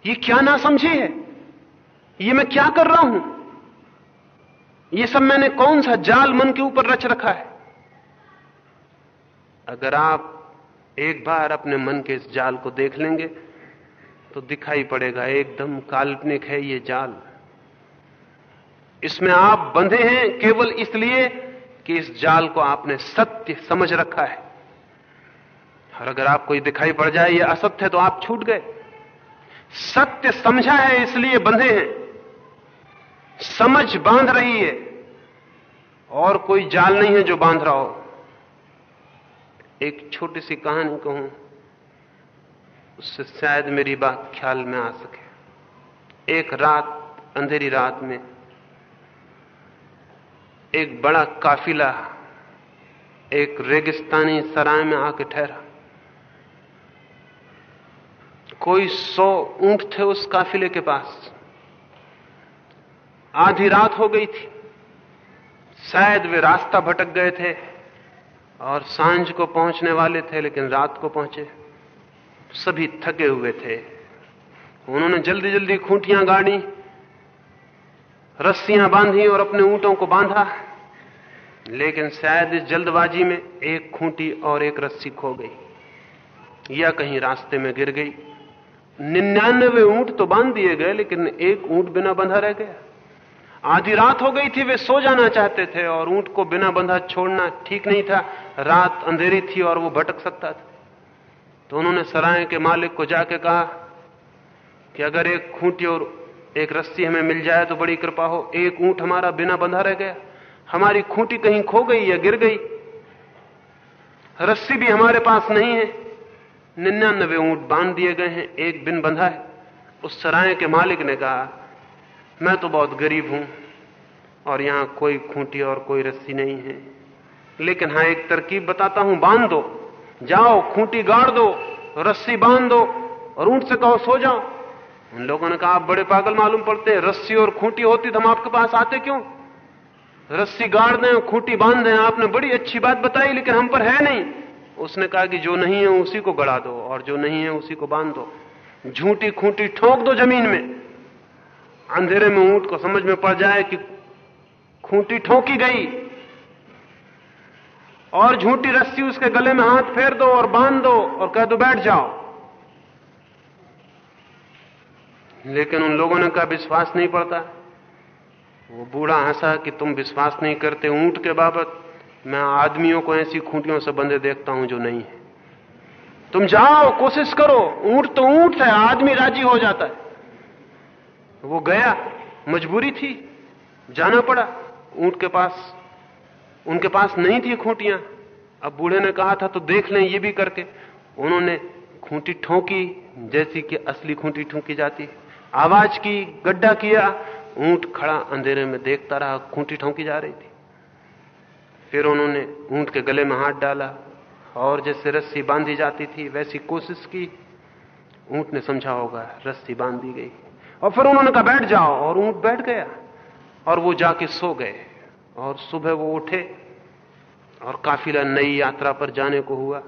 ये क्या ना समझी है? ये मैं क्या कर रहा हूँ? ये सब मैंने कौन सा जाल मन के ऊपर रच रखा है? अगर आप एक बार अपने मन के इस जाल को देख लेंगे तो दिखाई पड़ेगा, एकदम काल्पनिक है ये जाल। इसमें आप बंधे हैं केवल इसलिए कि इस जाल को आपने सत्य समझ रखा है। और अगर आपको ये दिखाई पड़ जाए, ये असत्य है तो आप छूट गए। सत्य समझा है, इसलिए बंधे हैं। समझ बाँध रही है, और कोई जाल नहीं है जो बाँध रहा हो। एक छोटी सी कहानी कहूँ, उससे शायद मेरी बात ख्याल में आ सके। एक रात, अंधेरी रात में, एक बड़ा काफिला एक रेगिस्तानी सराय में आके ठहरा। कोई सौ ऊँट थे उस काफिले के पास। आधी रात हो गई थी। शायद वे रास्ता भटक गए थे। और साँझ को पहुँचने वाले थे, लेकिन रात को पहुँचे। सभी थके हुए थे। उन्होंने जल्दी जल्दी खूंटियाँ गाड़ी, रस्सियाँ बांधी और अपने ऊंटों को बांधा। लेकिन शायद इस जल्दबाजी में एक खूंटी और एक रस्सी खो गई, या कहीं रास्ते में गिर गई। निन्यानवे ऊँट तो बाँध दिए गए, लेकिन एक ऊँट बिना बंधा रह गया। आधी रात हो गई थी, वे सो जाना चाहते थे और ऊँट को बिना बंधा छोड़ना ठीक नहीं था। रात अंधेरी थी और वो भटक सकता था। तो उन्होंने सराय के मालिक को जाके कहा कि अगर एक खूंटी और एक रस्सी हमें मिल जाए तो बड़ी कृपा हो। एक ऊँट हमारा बिना बंधा रह गया। हमारी खूंटी कहीं खो गई या गिर गई। रस्सी भी हमारे पास नहीं है। निन्यानबे ऊँट बाँध दिए गए हैं, एक बिन बंधा है। उस सराय के मालिक ने कहा मैं तो बहुत गरीब हूँ और यहाँ कोई खूंटी और कोई रस्सी नहीं है। लेकिन हाँ, एक तरकीब बताता हूँ, बाँध दो जाओ, खूंटी गाड़ दो, रस्सी बाँध दो और ऊँट से कहो, सो जाओ। उन लोगों ने कहा, आप बड़े पागल मालूम पड़ते हैं, रस्सी और खूंटी होती तो हम आपके पास आते क्यों? रस्सी गाड़ दें, खूंटी बाँध दें, आपने बड़ी अच्छी बात बताई, लेकिन हम पर है नहीं। उसने कहा कि जो नहीं है उसी को गड़ा दो और जो नहीं है उसी को बाँध दो। झूठी खूंटी ठोक दो ज़मीन में। अंधेरे में ऊँट को समझ में पड़ जाए कि खूंटी ठोकी गई। और झूठी रस्सी उसके गले में हाथ फेर दो और बाँध दो और कह दो, बैठ जाओ। लेकिन उन लोगों ने कहा, विश्वास नहीं पड़ता। वो बूढ़ा हंसा कि तुम विश्वास नहीं करते ऊँट के बाबत। मैं आदमियों को ऐसी खूंटियों से बंधे देखता हूँ जो नहीं है। तुम जाओ, कोशिश करो। ऊँट तो ऊँट है, आदमी राज़ी हो जाता है। वो गया, मजबूरी थी, जाना पड़ा, ऊँट के पास। उनके पास नहीं थी खूंटियाँ। अब बूढ़े ने कहा था तो देख लें, ये भी करके। उन्होंने खूंटी ठोंकी, जैसी कि असली खूंटी ठोंकी जाती। आवाज़ की, गड्ढा किया, ऊँट खड़ा अंधेरे में देखता रहा, खूंटी ठोंकी जा रही थी। फिर उन्होंने ऊँट के गले में हाथ डाला, और जैसे रस्सी बांधी जाती थी, वैसी कोशिश की। ऊँट ने समझा होगा, रस्सी बाँध दी गई। और फिर उन्होंने कहा, बैठ जाओ। और ऊँट बैठ गया। और वो जाके सो गए। और सुबह वो उठे और काफिला नई यात्रा पर जाने को हुआ।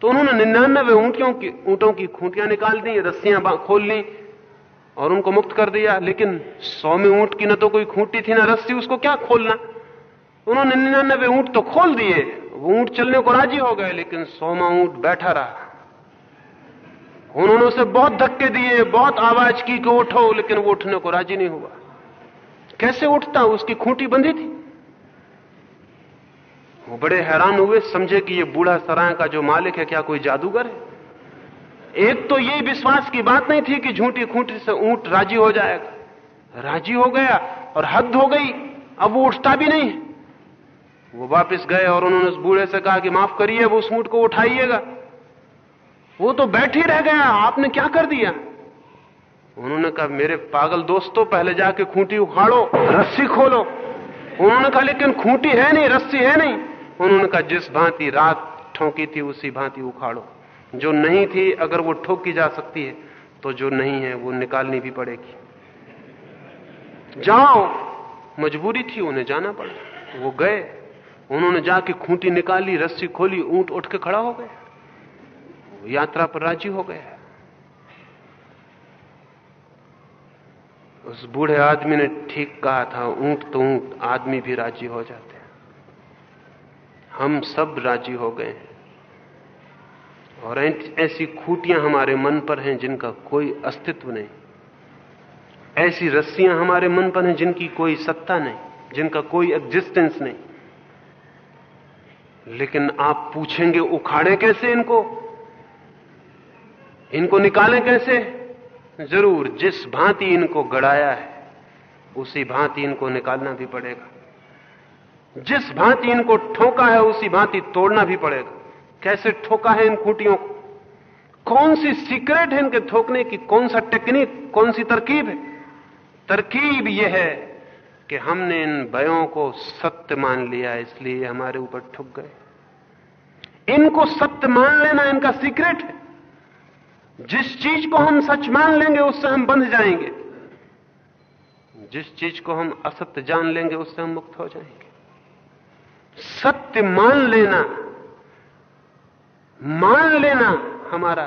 तो उन्होंने निन्यानबे ऊंटियों की, ऊंटों की खूंटियाँ निकाल दी, रस्सियाँ खोल ली और उनको मुक्त कर दिया। लेकिन सौ में ऊँट की न तो कोई खूंटी थी, ना रस्सी, उसको क्या खोलना? उन्होंने निन्यानबे ऊँट तो खोल दिए। वो ऊँट चलने को राज़ी हो गए, लेकिन सौमा ऊँट बैठा रहा। उन्होंने उसे बहुत धक्के दिए, बहुत आवाज़ की कि उठो, लेकिन वो उठने को राज़ी नहीं हुआ। कैसे उठता? उसकी खूंटी बंधी थी। वो बड़े हैरान हुए, समझे कि ये बूढ़ा सराय का जो मालिक है, क्या कोई जादूगर है? एक तो ये विश्वास की बात नहीं थी कि झूठी खूंटी से ऊँट राज़ी हो जाएगा। राज़ी हो गया और हद हो गई, अब वो उठता भी नहीं वो वापस गए और उन्होंने उस बूढ़े से कहा कि माफ़ करिए वो उस ऊँट को उठाइएगा। वो तो बैठ ही रह गया। आपने क्या कर दिया? उन्होंने कहा, मेरे पागल दोस्तों, पहले जाके खूंटी उखाड़ो, रस्सी खोलो। उन्होंने कहा, लेकिन खूंटी है नहीं, रस्सी है नहीं। उन्होंने कहा, जिस भांति रात ठोंकी थी, उसी भांति उखाड़ो। जो नहीं थी, अगर वो ठोकी जा सकती है तो जो नहीं है, वो निकालनी भी पड़ेगी। जाओ। मजबूरी थी, उन्हें जाना पड़ा। वो गए। उन्होंने जाके खूंटी निकाली, रस्सी खोली, ऊँट उठ के खड़ा हो गया यात्रा पर राज़ी हो गया उस बूढ़े आदमी ने ठीक कहा था, ऊँट तो ऊँट, आदमी भी राज़ी हो जाते हैं। हम सब राज़ी हो गए हैं। और ऐसी खूटियाँ हमारे मन पर हैं जिनका कोई अस्तित्व नहीं। ऐसी रस्सियाँ हमारे मन पर हैं जिनकी कोई सत्ता नहीं, जिनका कोई एग्जिस्टेंस नहीं। लेकिन आप पूछेंगे, उखाड़े कैसे इनको? इनको निकालें कैसे? ज़रूर, जिस भांति इनको गड़ाया है, उसी भांति इनको निकालना भी पड़ेगा। जिस भांति इनको ठोका है, उसी भांति तोड़ना भी पड़ेगा। कैसे ठोका है इन खूटियों को? कौन सी सीक्रेट है इनके ठोकने की? कौन सा टेक्निक? कौन सी तरकीब है? तरकीब यह है कि हमने इन भयों को सत्य मान लिया, इसलिए हमारे ऊपर ठुक गए। इनको सत्य मान लेना इनका सीक्रेट है। जिस चीज़ को हम सच मान लेंगे, उससे हम बंध जाएँगे। जिस चीज़ को हम असत्य जान लेंगे, उससे हम मुक्त हो जाएँगे। सत्य मान लेना मान लेना हमारा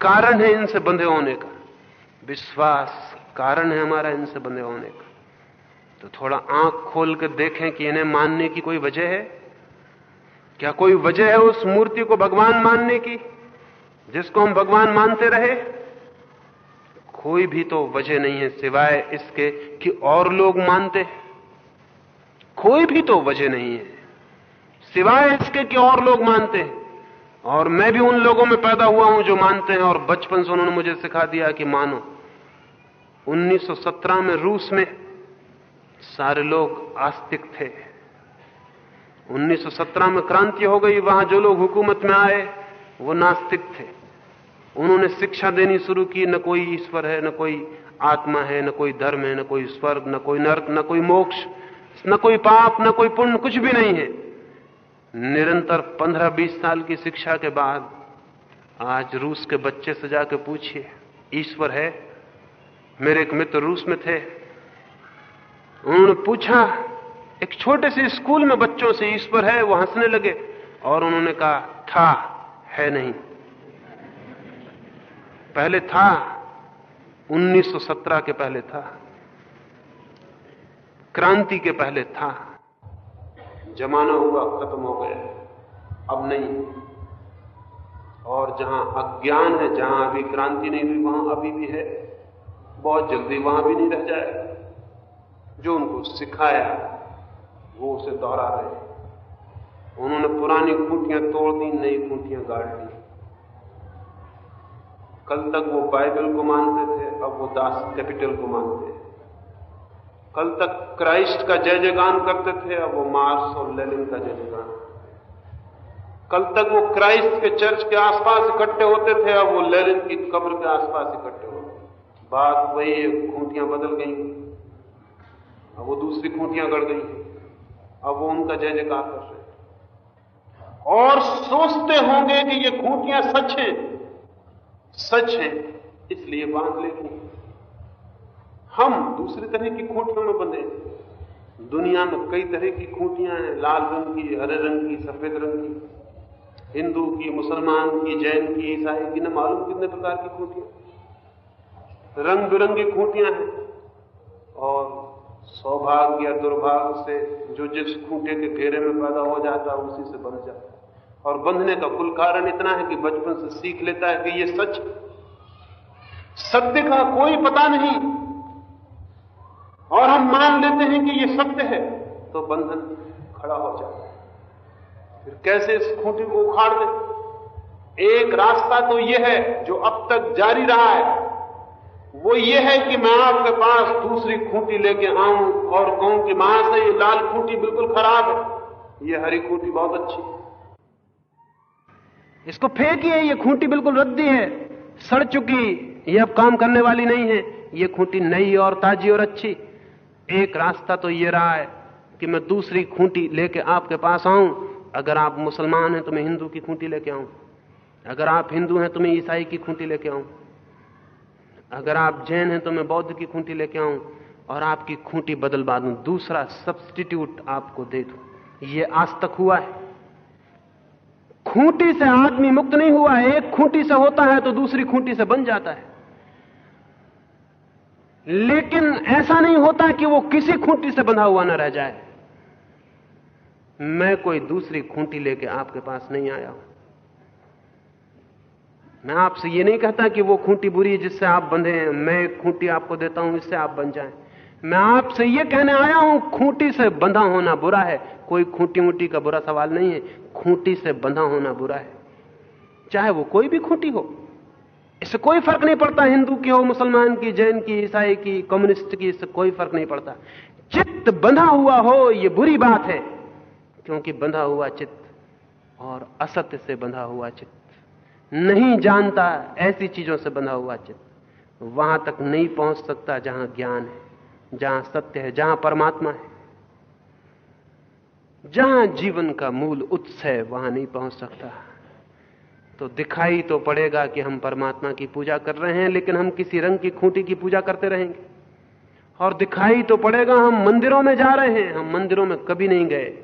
कारण है इनसे बंधे होने का। विश्वास कारण है हमारा इनसे बंधे होने का। तो थोड़ा आँख खोल कर देखें कि इन्हें मानने की कोई वजह है? क्या कोई वजह है उस मूर्ति को भगवान मानने की? जिसको हम भगवान मानते रहे, कोई भी तो वजह नहीं है सिवाय इसके कि और लोग मानते कोई भी तो वजह नहीं है सिवाय इसके कि और लोग मानते और मैं भी उन लोगों में पैदा हुआ हूँ जो मानते हैं, और बचपन से उन्होंने मुझे सिखा दिया कि मानो 1917 में रूस में सारे लोग आस्तिक थे। 1917 में क्रांति हो गई, वहाँ जो लोग हुकूमत में आए, वो नास्तिक थे। उन्होंने शिक्षा देनी शुरू की, न कोई ईश्वर है, न कोई आत्मा है, न कोई धर्म है, न कोई स्वर्ग, न कोई नर्क, न कोई मोक्ष, न कोई पाप, न कोई पुण्य, कुछ भी नहीं है। निरंतर पंद्रह बीस साल की शिक्षा के बाद आज रूस के बच्चे से जाकर पूछिए, ईश्वर है? मेरे एक मित्र रूस में थे। उन्होंने पूछा, एक छोटे से स्कूल में बच्चों से ईश्वर है, वो हंसने लगे और उन्होंने कहा, था, है नहीं। पहले था 1917 के पहले था, क्रांति के पहले था। जमाना हुआ, खत्म हो गया। अब नहीं। और जहाँ अज्ञान है, जहाँ अभी क्रांति नहीं हुई, वहाँ अभी भी है। बहुत जल्दी वहाँ भी नहीं रह जाएगा जो उनको सिखाया, वो उसे दोहरा रहे। उन्होंने पुरानी खूंटियाँ तोड़ दी, नई खूंटियाँ गाड़ दी। कल तक वो बाइबल को मानते थे, अब वो दास कैपिटल को मानते हैं। कल तक क्राइस्ट का जय जयगान करते थे, अब वो मार्स और लेनिन का जय जयगान कल तक वो क्राइस्ट के चर्च के आसपास इकट्ठे होते थे, अब वो लेनिन की कब्र के आसपास इकट्ठे होते बात वही है, खूंटियाँ बदल गई। अब वो दूसरी खूंटियाँ गड़ गई। अब वो उनका जय जयकार कर रहे और सोचते होंगे कि ये खूंटियाँ सच हैं। सच है, इसलिए बाँध लेंगे हम दूसरी तरह की खूंटियों में बंधे दुनिया में कई तरह की खूंटियाँ हैं, लाल रंग की, हरे रंग की, सफ़ेद रंग की। हिंदू की, मुसलमान की, जैन की, ईसाई की, न मालूम कितने प्रकार की खूंटियाँ। रंग बिरंगी खूंटियाँ हैं। और सौभाग्य या दुर्भाग्य से जो जिस खूंटे के घेरे में पैदा हो जाता है, उसी से बंध जाता है। और बंधने का कुल कारण इतना है कि बचपन से सीख लेता है कि ये सच सत्य का कोई पता नहीं। और हम मान लेते हैं कि ये सत्य है तो बंधन खड़ा हो जाता है। फिर कैसे इस खूंटी को उखाड़ दे एक रास्ता तो यह है जो अब तक जारी रहा है। वो ये है कि मैं आपके पास दूसरी खूंटी लेके आऊँ और कहूँ कि माँ से ये लाल खूंटी बिल्कुल खराब है। ये हरी खूंटी बहुत अच्छी है। इसको फेंकिए ये खूंटी बिल्कुल रद्दी है। सड़ चुकी, ये अब काम करने वाली नहीं है। ये खूंटी नई और ताजी और अच्छी। एक रास्ता तो ये रहा है कि मैं दूसरी खूंटी लेके आपके पास आऊँ। अगर आप मुसलमान हैं तो मैं हिंदू की खूंटी लेके आऊँ। अगर आप हिंदू हैं तो मैं ईसाई की खूंटी लेके आऊँ। अगर आप जैन हैं तो मैं बौद्ध की खूंटी लेके आऊँ। और आपकी खूंटी बदलवा दूँ दूसरा सब्सटीट्यूट आपको दे दूँ। ये आज तक हुआ है। खूंटी से आदमी मुक्त नहीं हुआ है एक खूंटी से होता है तो दूसरी खूंटी से बन जाता है। लेकिन ऐसा नहीं होता कि वो किसी खूंटी से बंधा हुआ ना रह जाए। मैं कोई दूसरी खूंटी लेके आपके पास नहीं आया हूँ। मैं आपसे ये नहीं कहता कि वो खूंटी बुरी है जिससे आप बंधे हैं। मैं एक खूंटी आपको देता हूँ, इससे आप बन जाएँ। मैं आपसे ये कहने आया हूँ, खूंटी से बंधा होना बुरा है। कोई खूंटी मुटी का बुरा सवाल नहीं है। खूंटी से बंधा होना बुरा है। चाहे वो कोई भी खूंटी हो। इससे कोई फ़र्क नहीं पड़ता, हिंदू की हो, मुसलमान की, जैन की, ईसाई की, कम्युनिस्ट की, इससे कोई फ़र्क नहीं पड़ता। चित्त बंधा हुआ हो यह बुरी बात है, क्योंकि बंधा हुआ चित्त और असत्य से बंधा हुआ चित्त। नहीं जानता, ऐसी चीज़ों से बंधा हुआ चित्त। वहाँ तक नहीं पहुँच सकता जहाँ ज्ञान है, जहाँ सत्य है, जहाँ परमात्मा है। जहाँ जीवन का मूल उत्स है, वहाँ नहीं पहुँच सकता। तो दिखाई तो पड़ेगा कि हम परमात्मा की पूजा कर रहे हैं, लेकिन हम किसी रंग की खूंटी की पूजा करते रहेंगे। और दिखाई तो पड़ेगा, हम मंदिरों में जा रहे हैं, हम मंदिरों में कभी नहीं गए।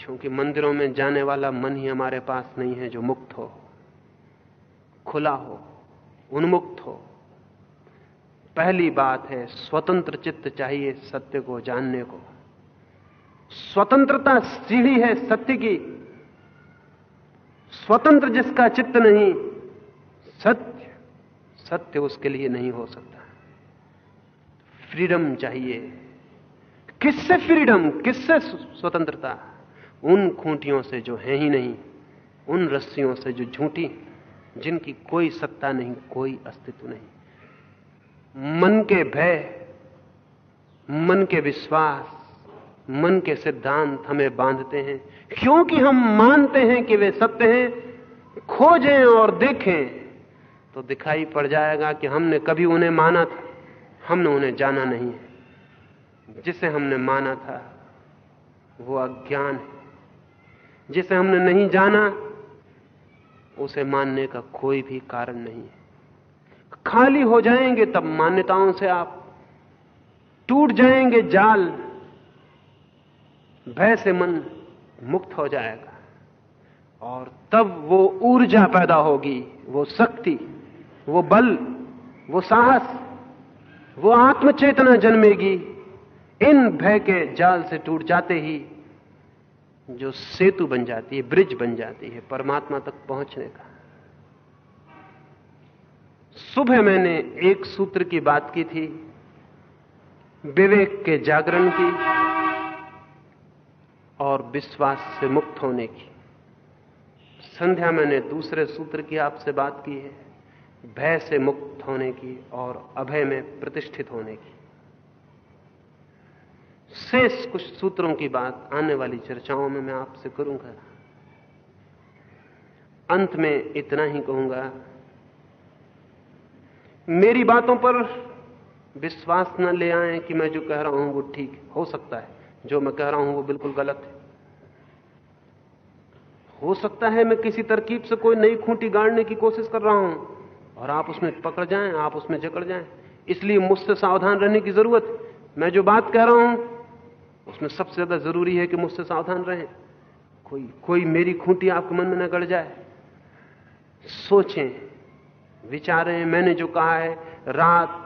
क्योंकि मंदिरों में जाने वाला मन ही हमारे पास नहीं है जो मुक्त हो। खुला हो, उन्मुक्त हो। पहली बात है, स्वतंत्र चित्त चाहिए सत्य को, जानने को। स्वतंत्रता सीढ़ी है सत्य की। स्वतंत्र जिसका चित्त नहीं, सत्य सत्य उसके लिए नहीं हो सकता। फ्रीडम चाहिए। किससे फ्रीडम, किससे स्वतंत्रता? उन खूंटियों से जो है ही नहीं, उन रस्सियों से जो झूठी, जिनकी कोई सत्ता नहीं, कोई अस्तित्व नहीं। मन के भय, मन के विश्वास मन के सिद्धांत हमें बांधते हैं। क्योंकि हम मानते हैं कि वे सत्य हैं, खोजें और देखें तो दिखाई पड़ जाएगा कि हमने कभी उन्हें माना था। हमने उन्हें जाना नहीं है। जिसे हमने माना था, वो अज्ञान है। जिसे हमने नहीं जाना, उसे मानने का कोई भी कारण नहीं है। खाली हो जाएँगे तब मान्यताओं से आप टूट जाएँगे जाल। भय से मन मुक्त हो जाएगा। और तब वो ऊर्जा पैदा होगी, वो शक्ति, वो बल, वो साहस, वो आत्मचेतना जन्मेगी। इन भय के जाल से टूट जाते ही जो सेतु बन जाती है, ब्रिज बन जाती है, परमात्मा तक पहुँचने का। सुबह मैंने एक सूत्र की बात की थी, विवेक के जागरण की। और विश्वास से मुक्त होने की। संध्या मैंने दूसरे सूत्र की आपसे बात की है। भय से मुक्त होने की और अभय में प्रतिष्ठित होने की। शेष कुछ सूत्रों की बात आने वाली चर्चाओं में मैं आपसे करूँगा। अंत में इतना ही कहूँगा, मेरी बातों पर विश्वास न ले आए कि मैं जो कह रहा हूँ वो ठीक हो सकता है। जो मैं कह रहा हूँ वो बिल्कुल गलत है। हो सकता है मैं किसी तरकीब से कोई नई खूंटी गाड़ने की कोशिश कर रहा हूँ और आप उसमें पकड़ जाएँ, आप उसमें जकड़ जाएँ। इसलिए मुझसे सावधान रहने की ज़रूरत है मैं जो बात कह रहा हूँ, उसमें सबसे ज़्यादा ज़रूरी है कि मुझसे सावधान रहें। कोई कोई मेरी खूंटी आपके मन में न गड़ जाए। सोचें, विचारें, मैंने जो कहा है, रात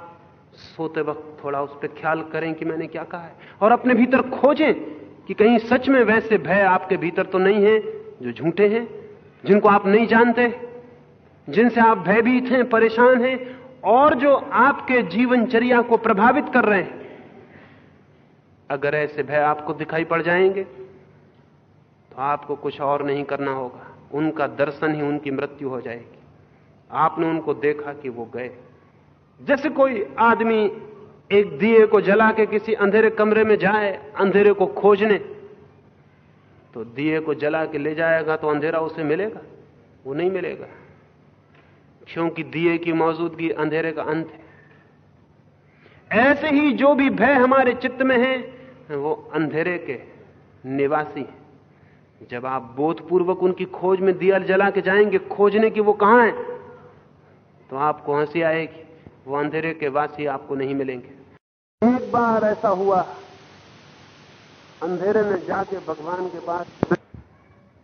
सोते वक्त थोड़ा उस पर ख्याल करें कि मैंने क्या कहा है। और अपने भीतर खोजें कि कहीं सच में वैसे भय आपके भीतर तो नहीं है, जो झूठे हैं, जिनको आप नहीं जानते, जिनसे आप भयभीत हैं, परेशान हैं, और जो आपके जीवनचर्या को प्रभावित कर रहे हैं। अगर ऐसे भय आपको दिखाई पड़ जाएँगे तो आपको कुछ और नहीं करना होगा। उनका दर्शन ही उनकी मृत्यु हो जाएगी। आपने उनको देखा कि वो गए। जैसे कोई आदमी एक दिए को जला के किसी अंधेरे कमरे में जाए, अंधेरे को खोजने तो दिए को जला के ले जाएगा तो अंधेरा उसे मिलेगा? वो नहीं मिलेगा। क्योंकि दिए की मौजूदगी अंधेरे का अंत है। ऐसे ही जो भी भय हमारे चित्त में है, वो अंधेरे के निवासी है। जब आप बोधपूर्वक उनकी खोज में दिया जला के जाएँगे, खोजने की वो कहाँ है? तो आपको हँसी आएगी। वो अंधेरे के वासी आपको नहीं मिलेंगे। एक बार ऐसा हुआ अंधेरे में जाके भगवान के पास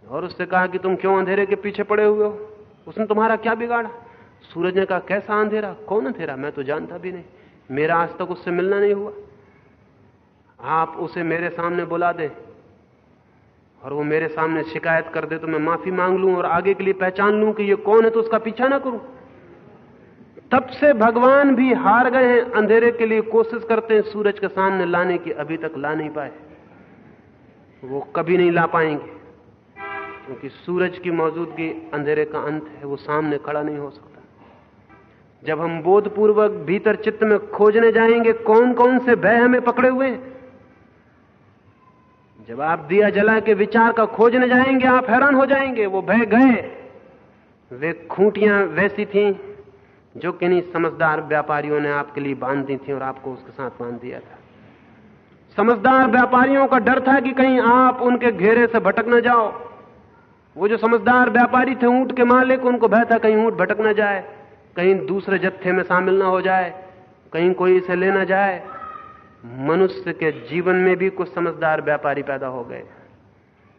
और उससे कहा कि तुम क्यों अंधेरे के पीछे पड़े हुए हो? उसने तुम्हारा क्या बिगाड़ा? सूरज ने कहा कैसा अंधेरा? कौन अंधेरा? मैं तो जानता भी नहीं। मेरा आज तक उससे मिलना नहीं हुआ। आप उसे मेरे सामने बुला दे और वो मेरे सामने शिकायत कर दे तो मैं माफ़ी मांग लूँ और आगे के लिए पहचान लूँ कि ये कौन है तो उसका पीछा ना करूँ। तब से भगवान भी हार गए हैं, अंधेरे के लिए कोशिश करते हैं, सूरज के सामने लाने की, अभी तक ला नहीं पाए। वो कभी नहीं ला पाएँगे, क्योंकि सूरज की मौजूदगी, अंधेरे का अंत है, वो सामने खड़ा नहीं हो सकता। जब हम बोधपूर्वक भीतर चित्त में खोजने जाएँगे कौन कौन से भय हमें पकड़े हुए जब आप दिया जला के विचार का खोजने जाएँगे, आप हैरान हो जाएँगे, वो भय गए। वे खूंटियाँ वैसी थीं जो किन्हीं समझदार व्यापारियों ने आपके लिए बाँध दी थी और आपको उसके साथ बाँध दिया था। समझदार व्यापारियों का डर था कि कहीं आप उनके घेरे से भटक न जाओ। वो जो समझदार व्यापारी थे, ऊँट के मालिक, उनको भय था कहीं ऊँट भटक न जाए, कहीं दूसरे जत्थे में शामिल ना हो जाए, कहीं कोई इसे ले ना जाए। मनुष्य के जीवन में भी कुछ समझदार व्यापारी पैदा हो गए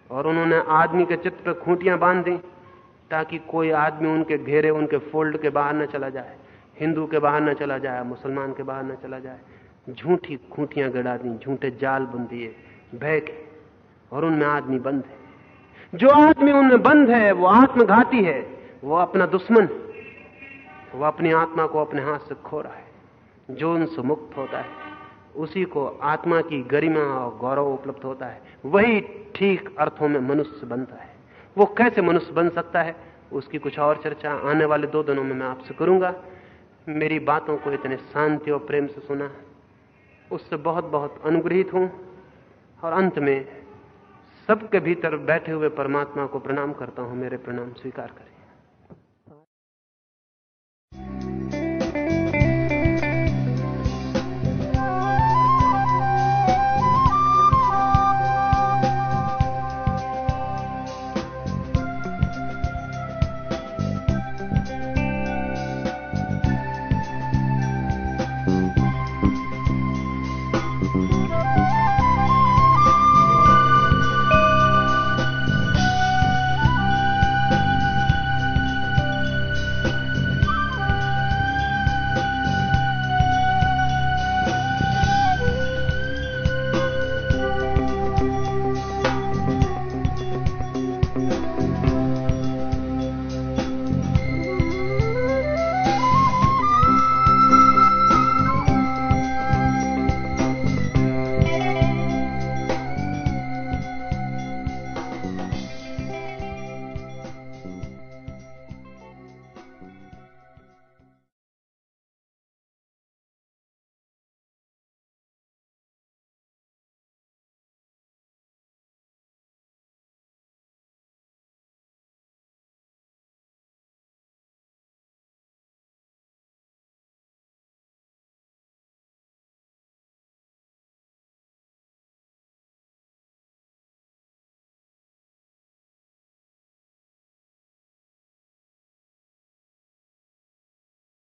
और उन्होंने आदमी के चित्र पर खूंटियाँ बाँध दी। ताकि कोई आदमी उनके घेरे, उनके फोल्ड के बाहर न चला जाए, हिंदू के बाहर न चला जाए, मुसलमान के बाहर न चला जाए। झूठी खूंटियाँ गड़ा दी, झूठे जाल बुन दिए भय के और उनमें आदमी बंद है। जो आदमी उनमें बंद है, वो आत्मघाती है, वो अपना दुश्मन वो अपनी आत्मा को अपने हाथ से खो रहा है। जो उनसे मुक्त होता है, उसी को आत्मा की गरिमा और गौरव उपलब्ध होता है। वही ठीक अर्थों में मनुष्य बनता है। वो कैसे मनुष्य बन सकता है? उसकी कुछ और चर्चा आने वाले दो दिनों में मैं आपसे करूँगा। मेरी बातों को इतने शांति और प्रेम से सुना। उससे बहुत बहुत अनुग्रहित हूँ। और अंत में सबके भीतर बैठे हुए परमात्मा को प्रणाम करता हूँ। मेरे प्रणाम स्वीकार करें।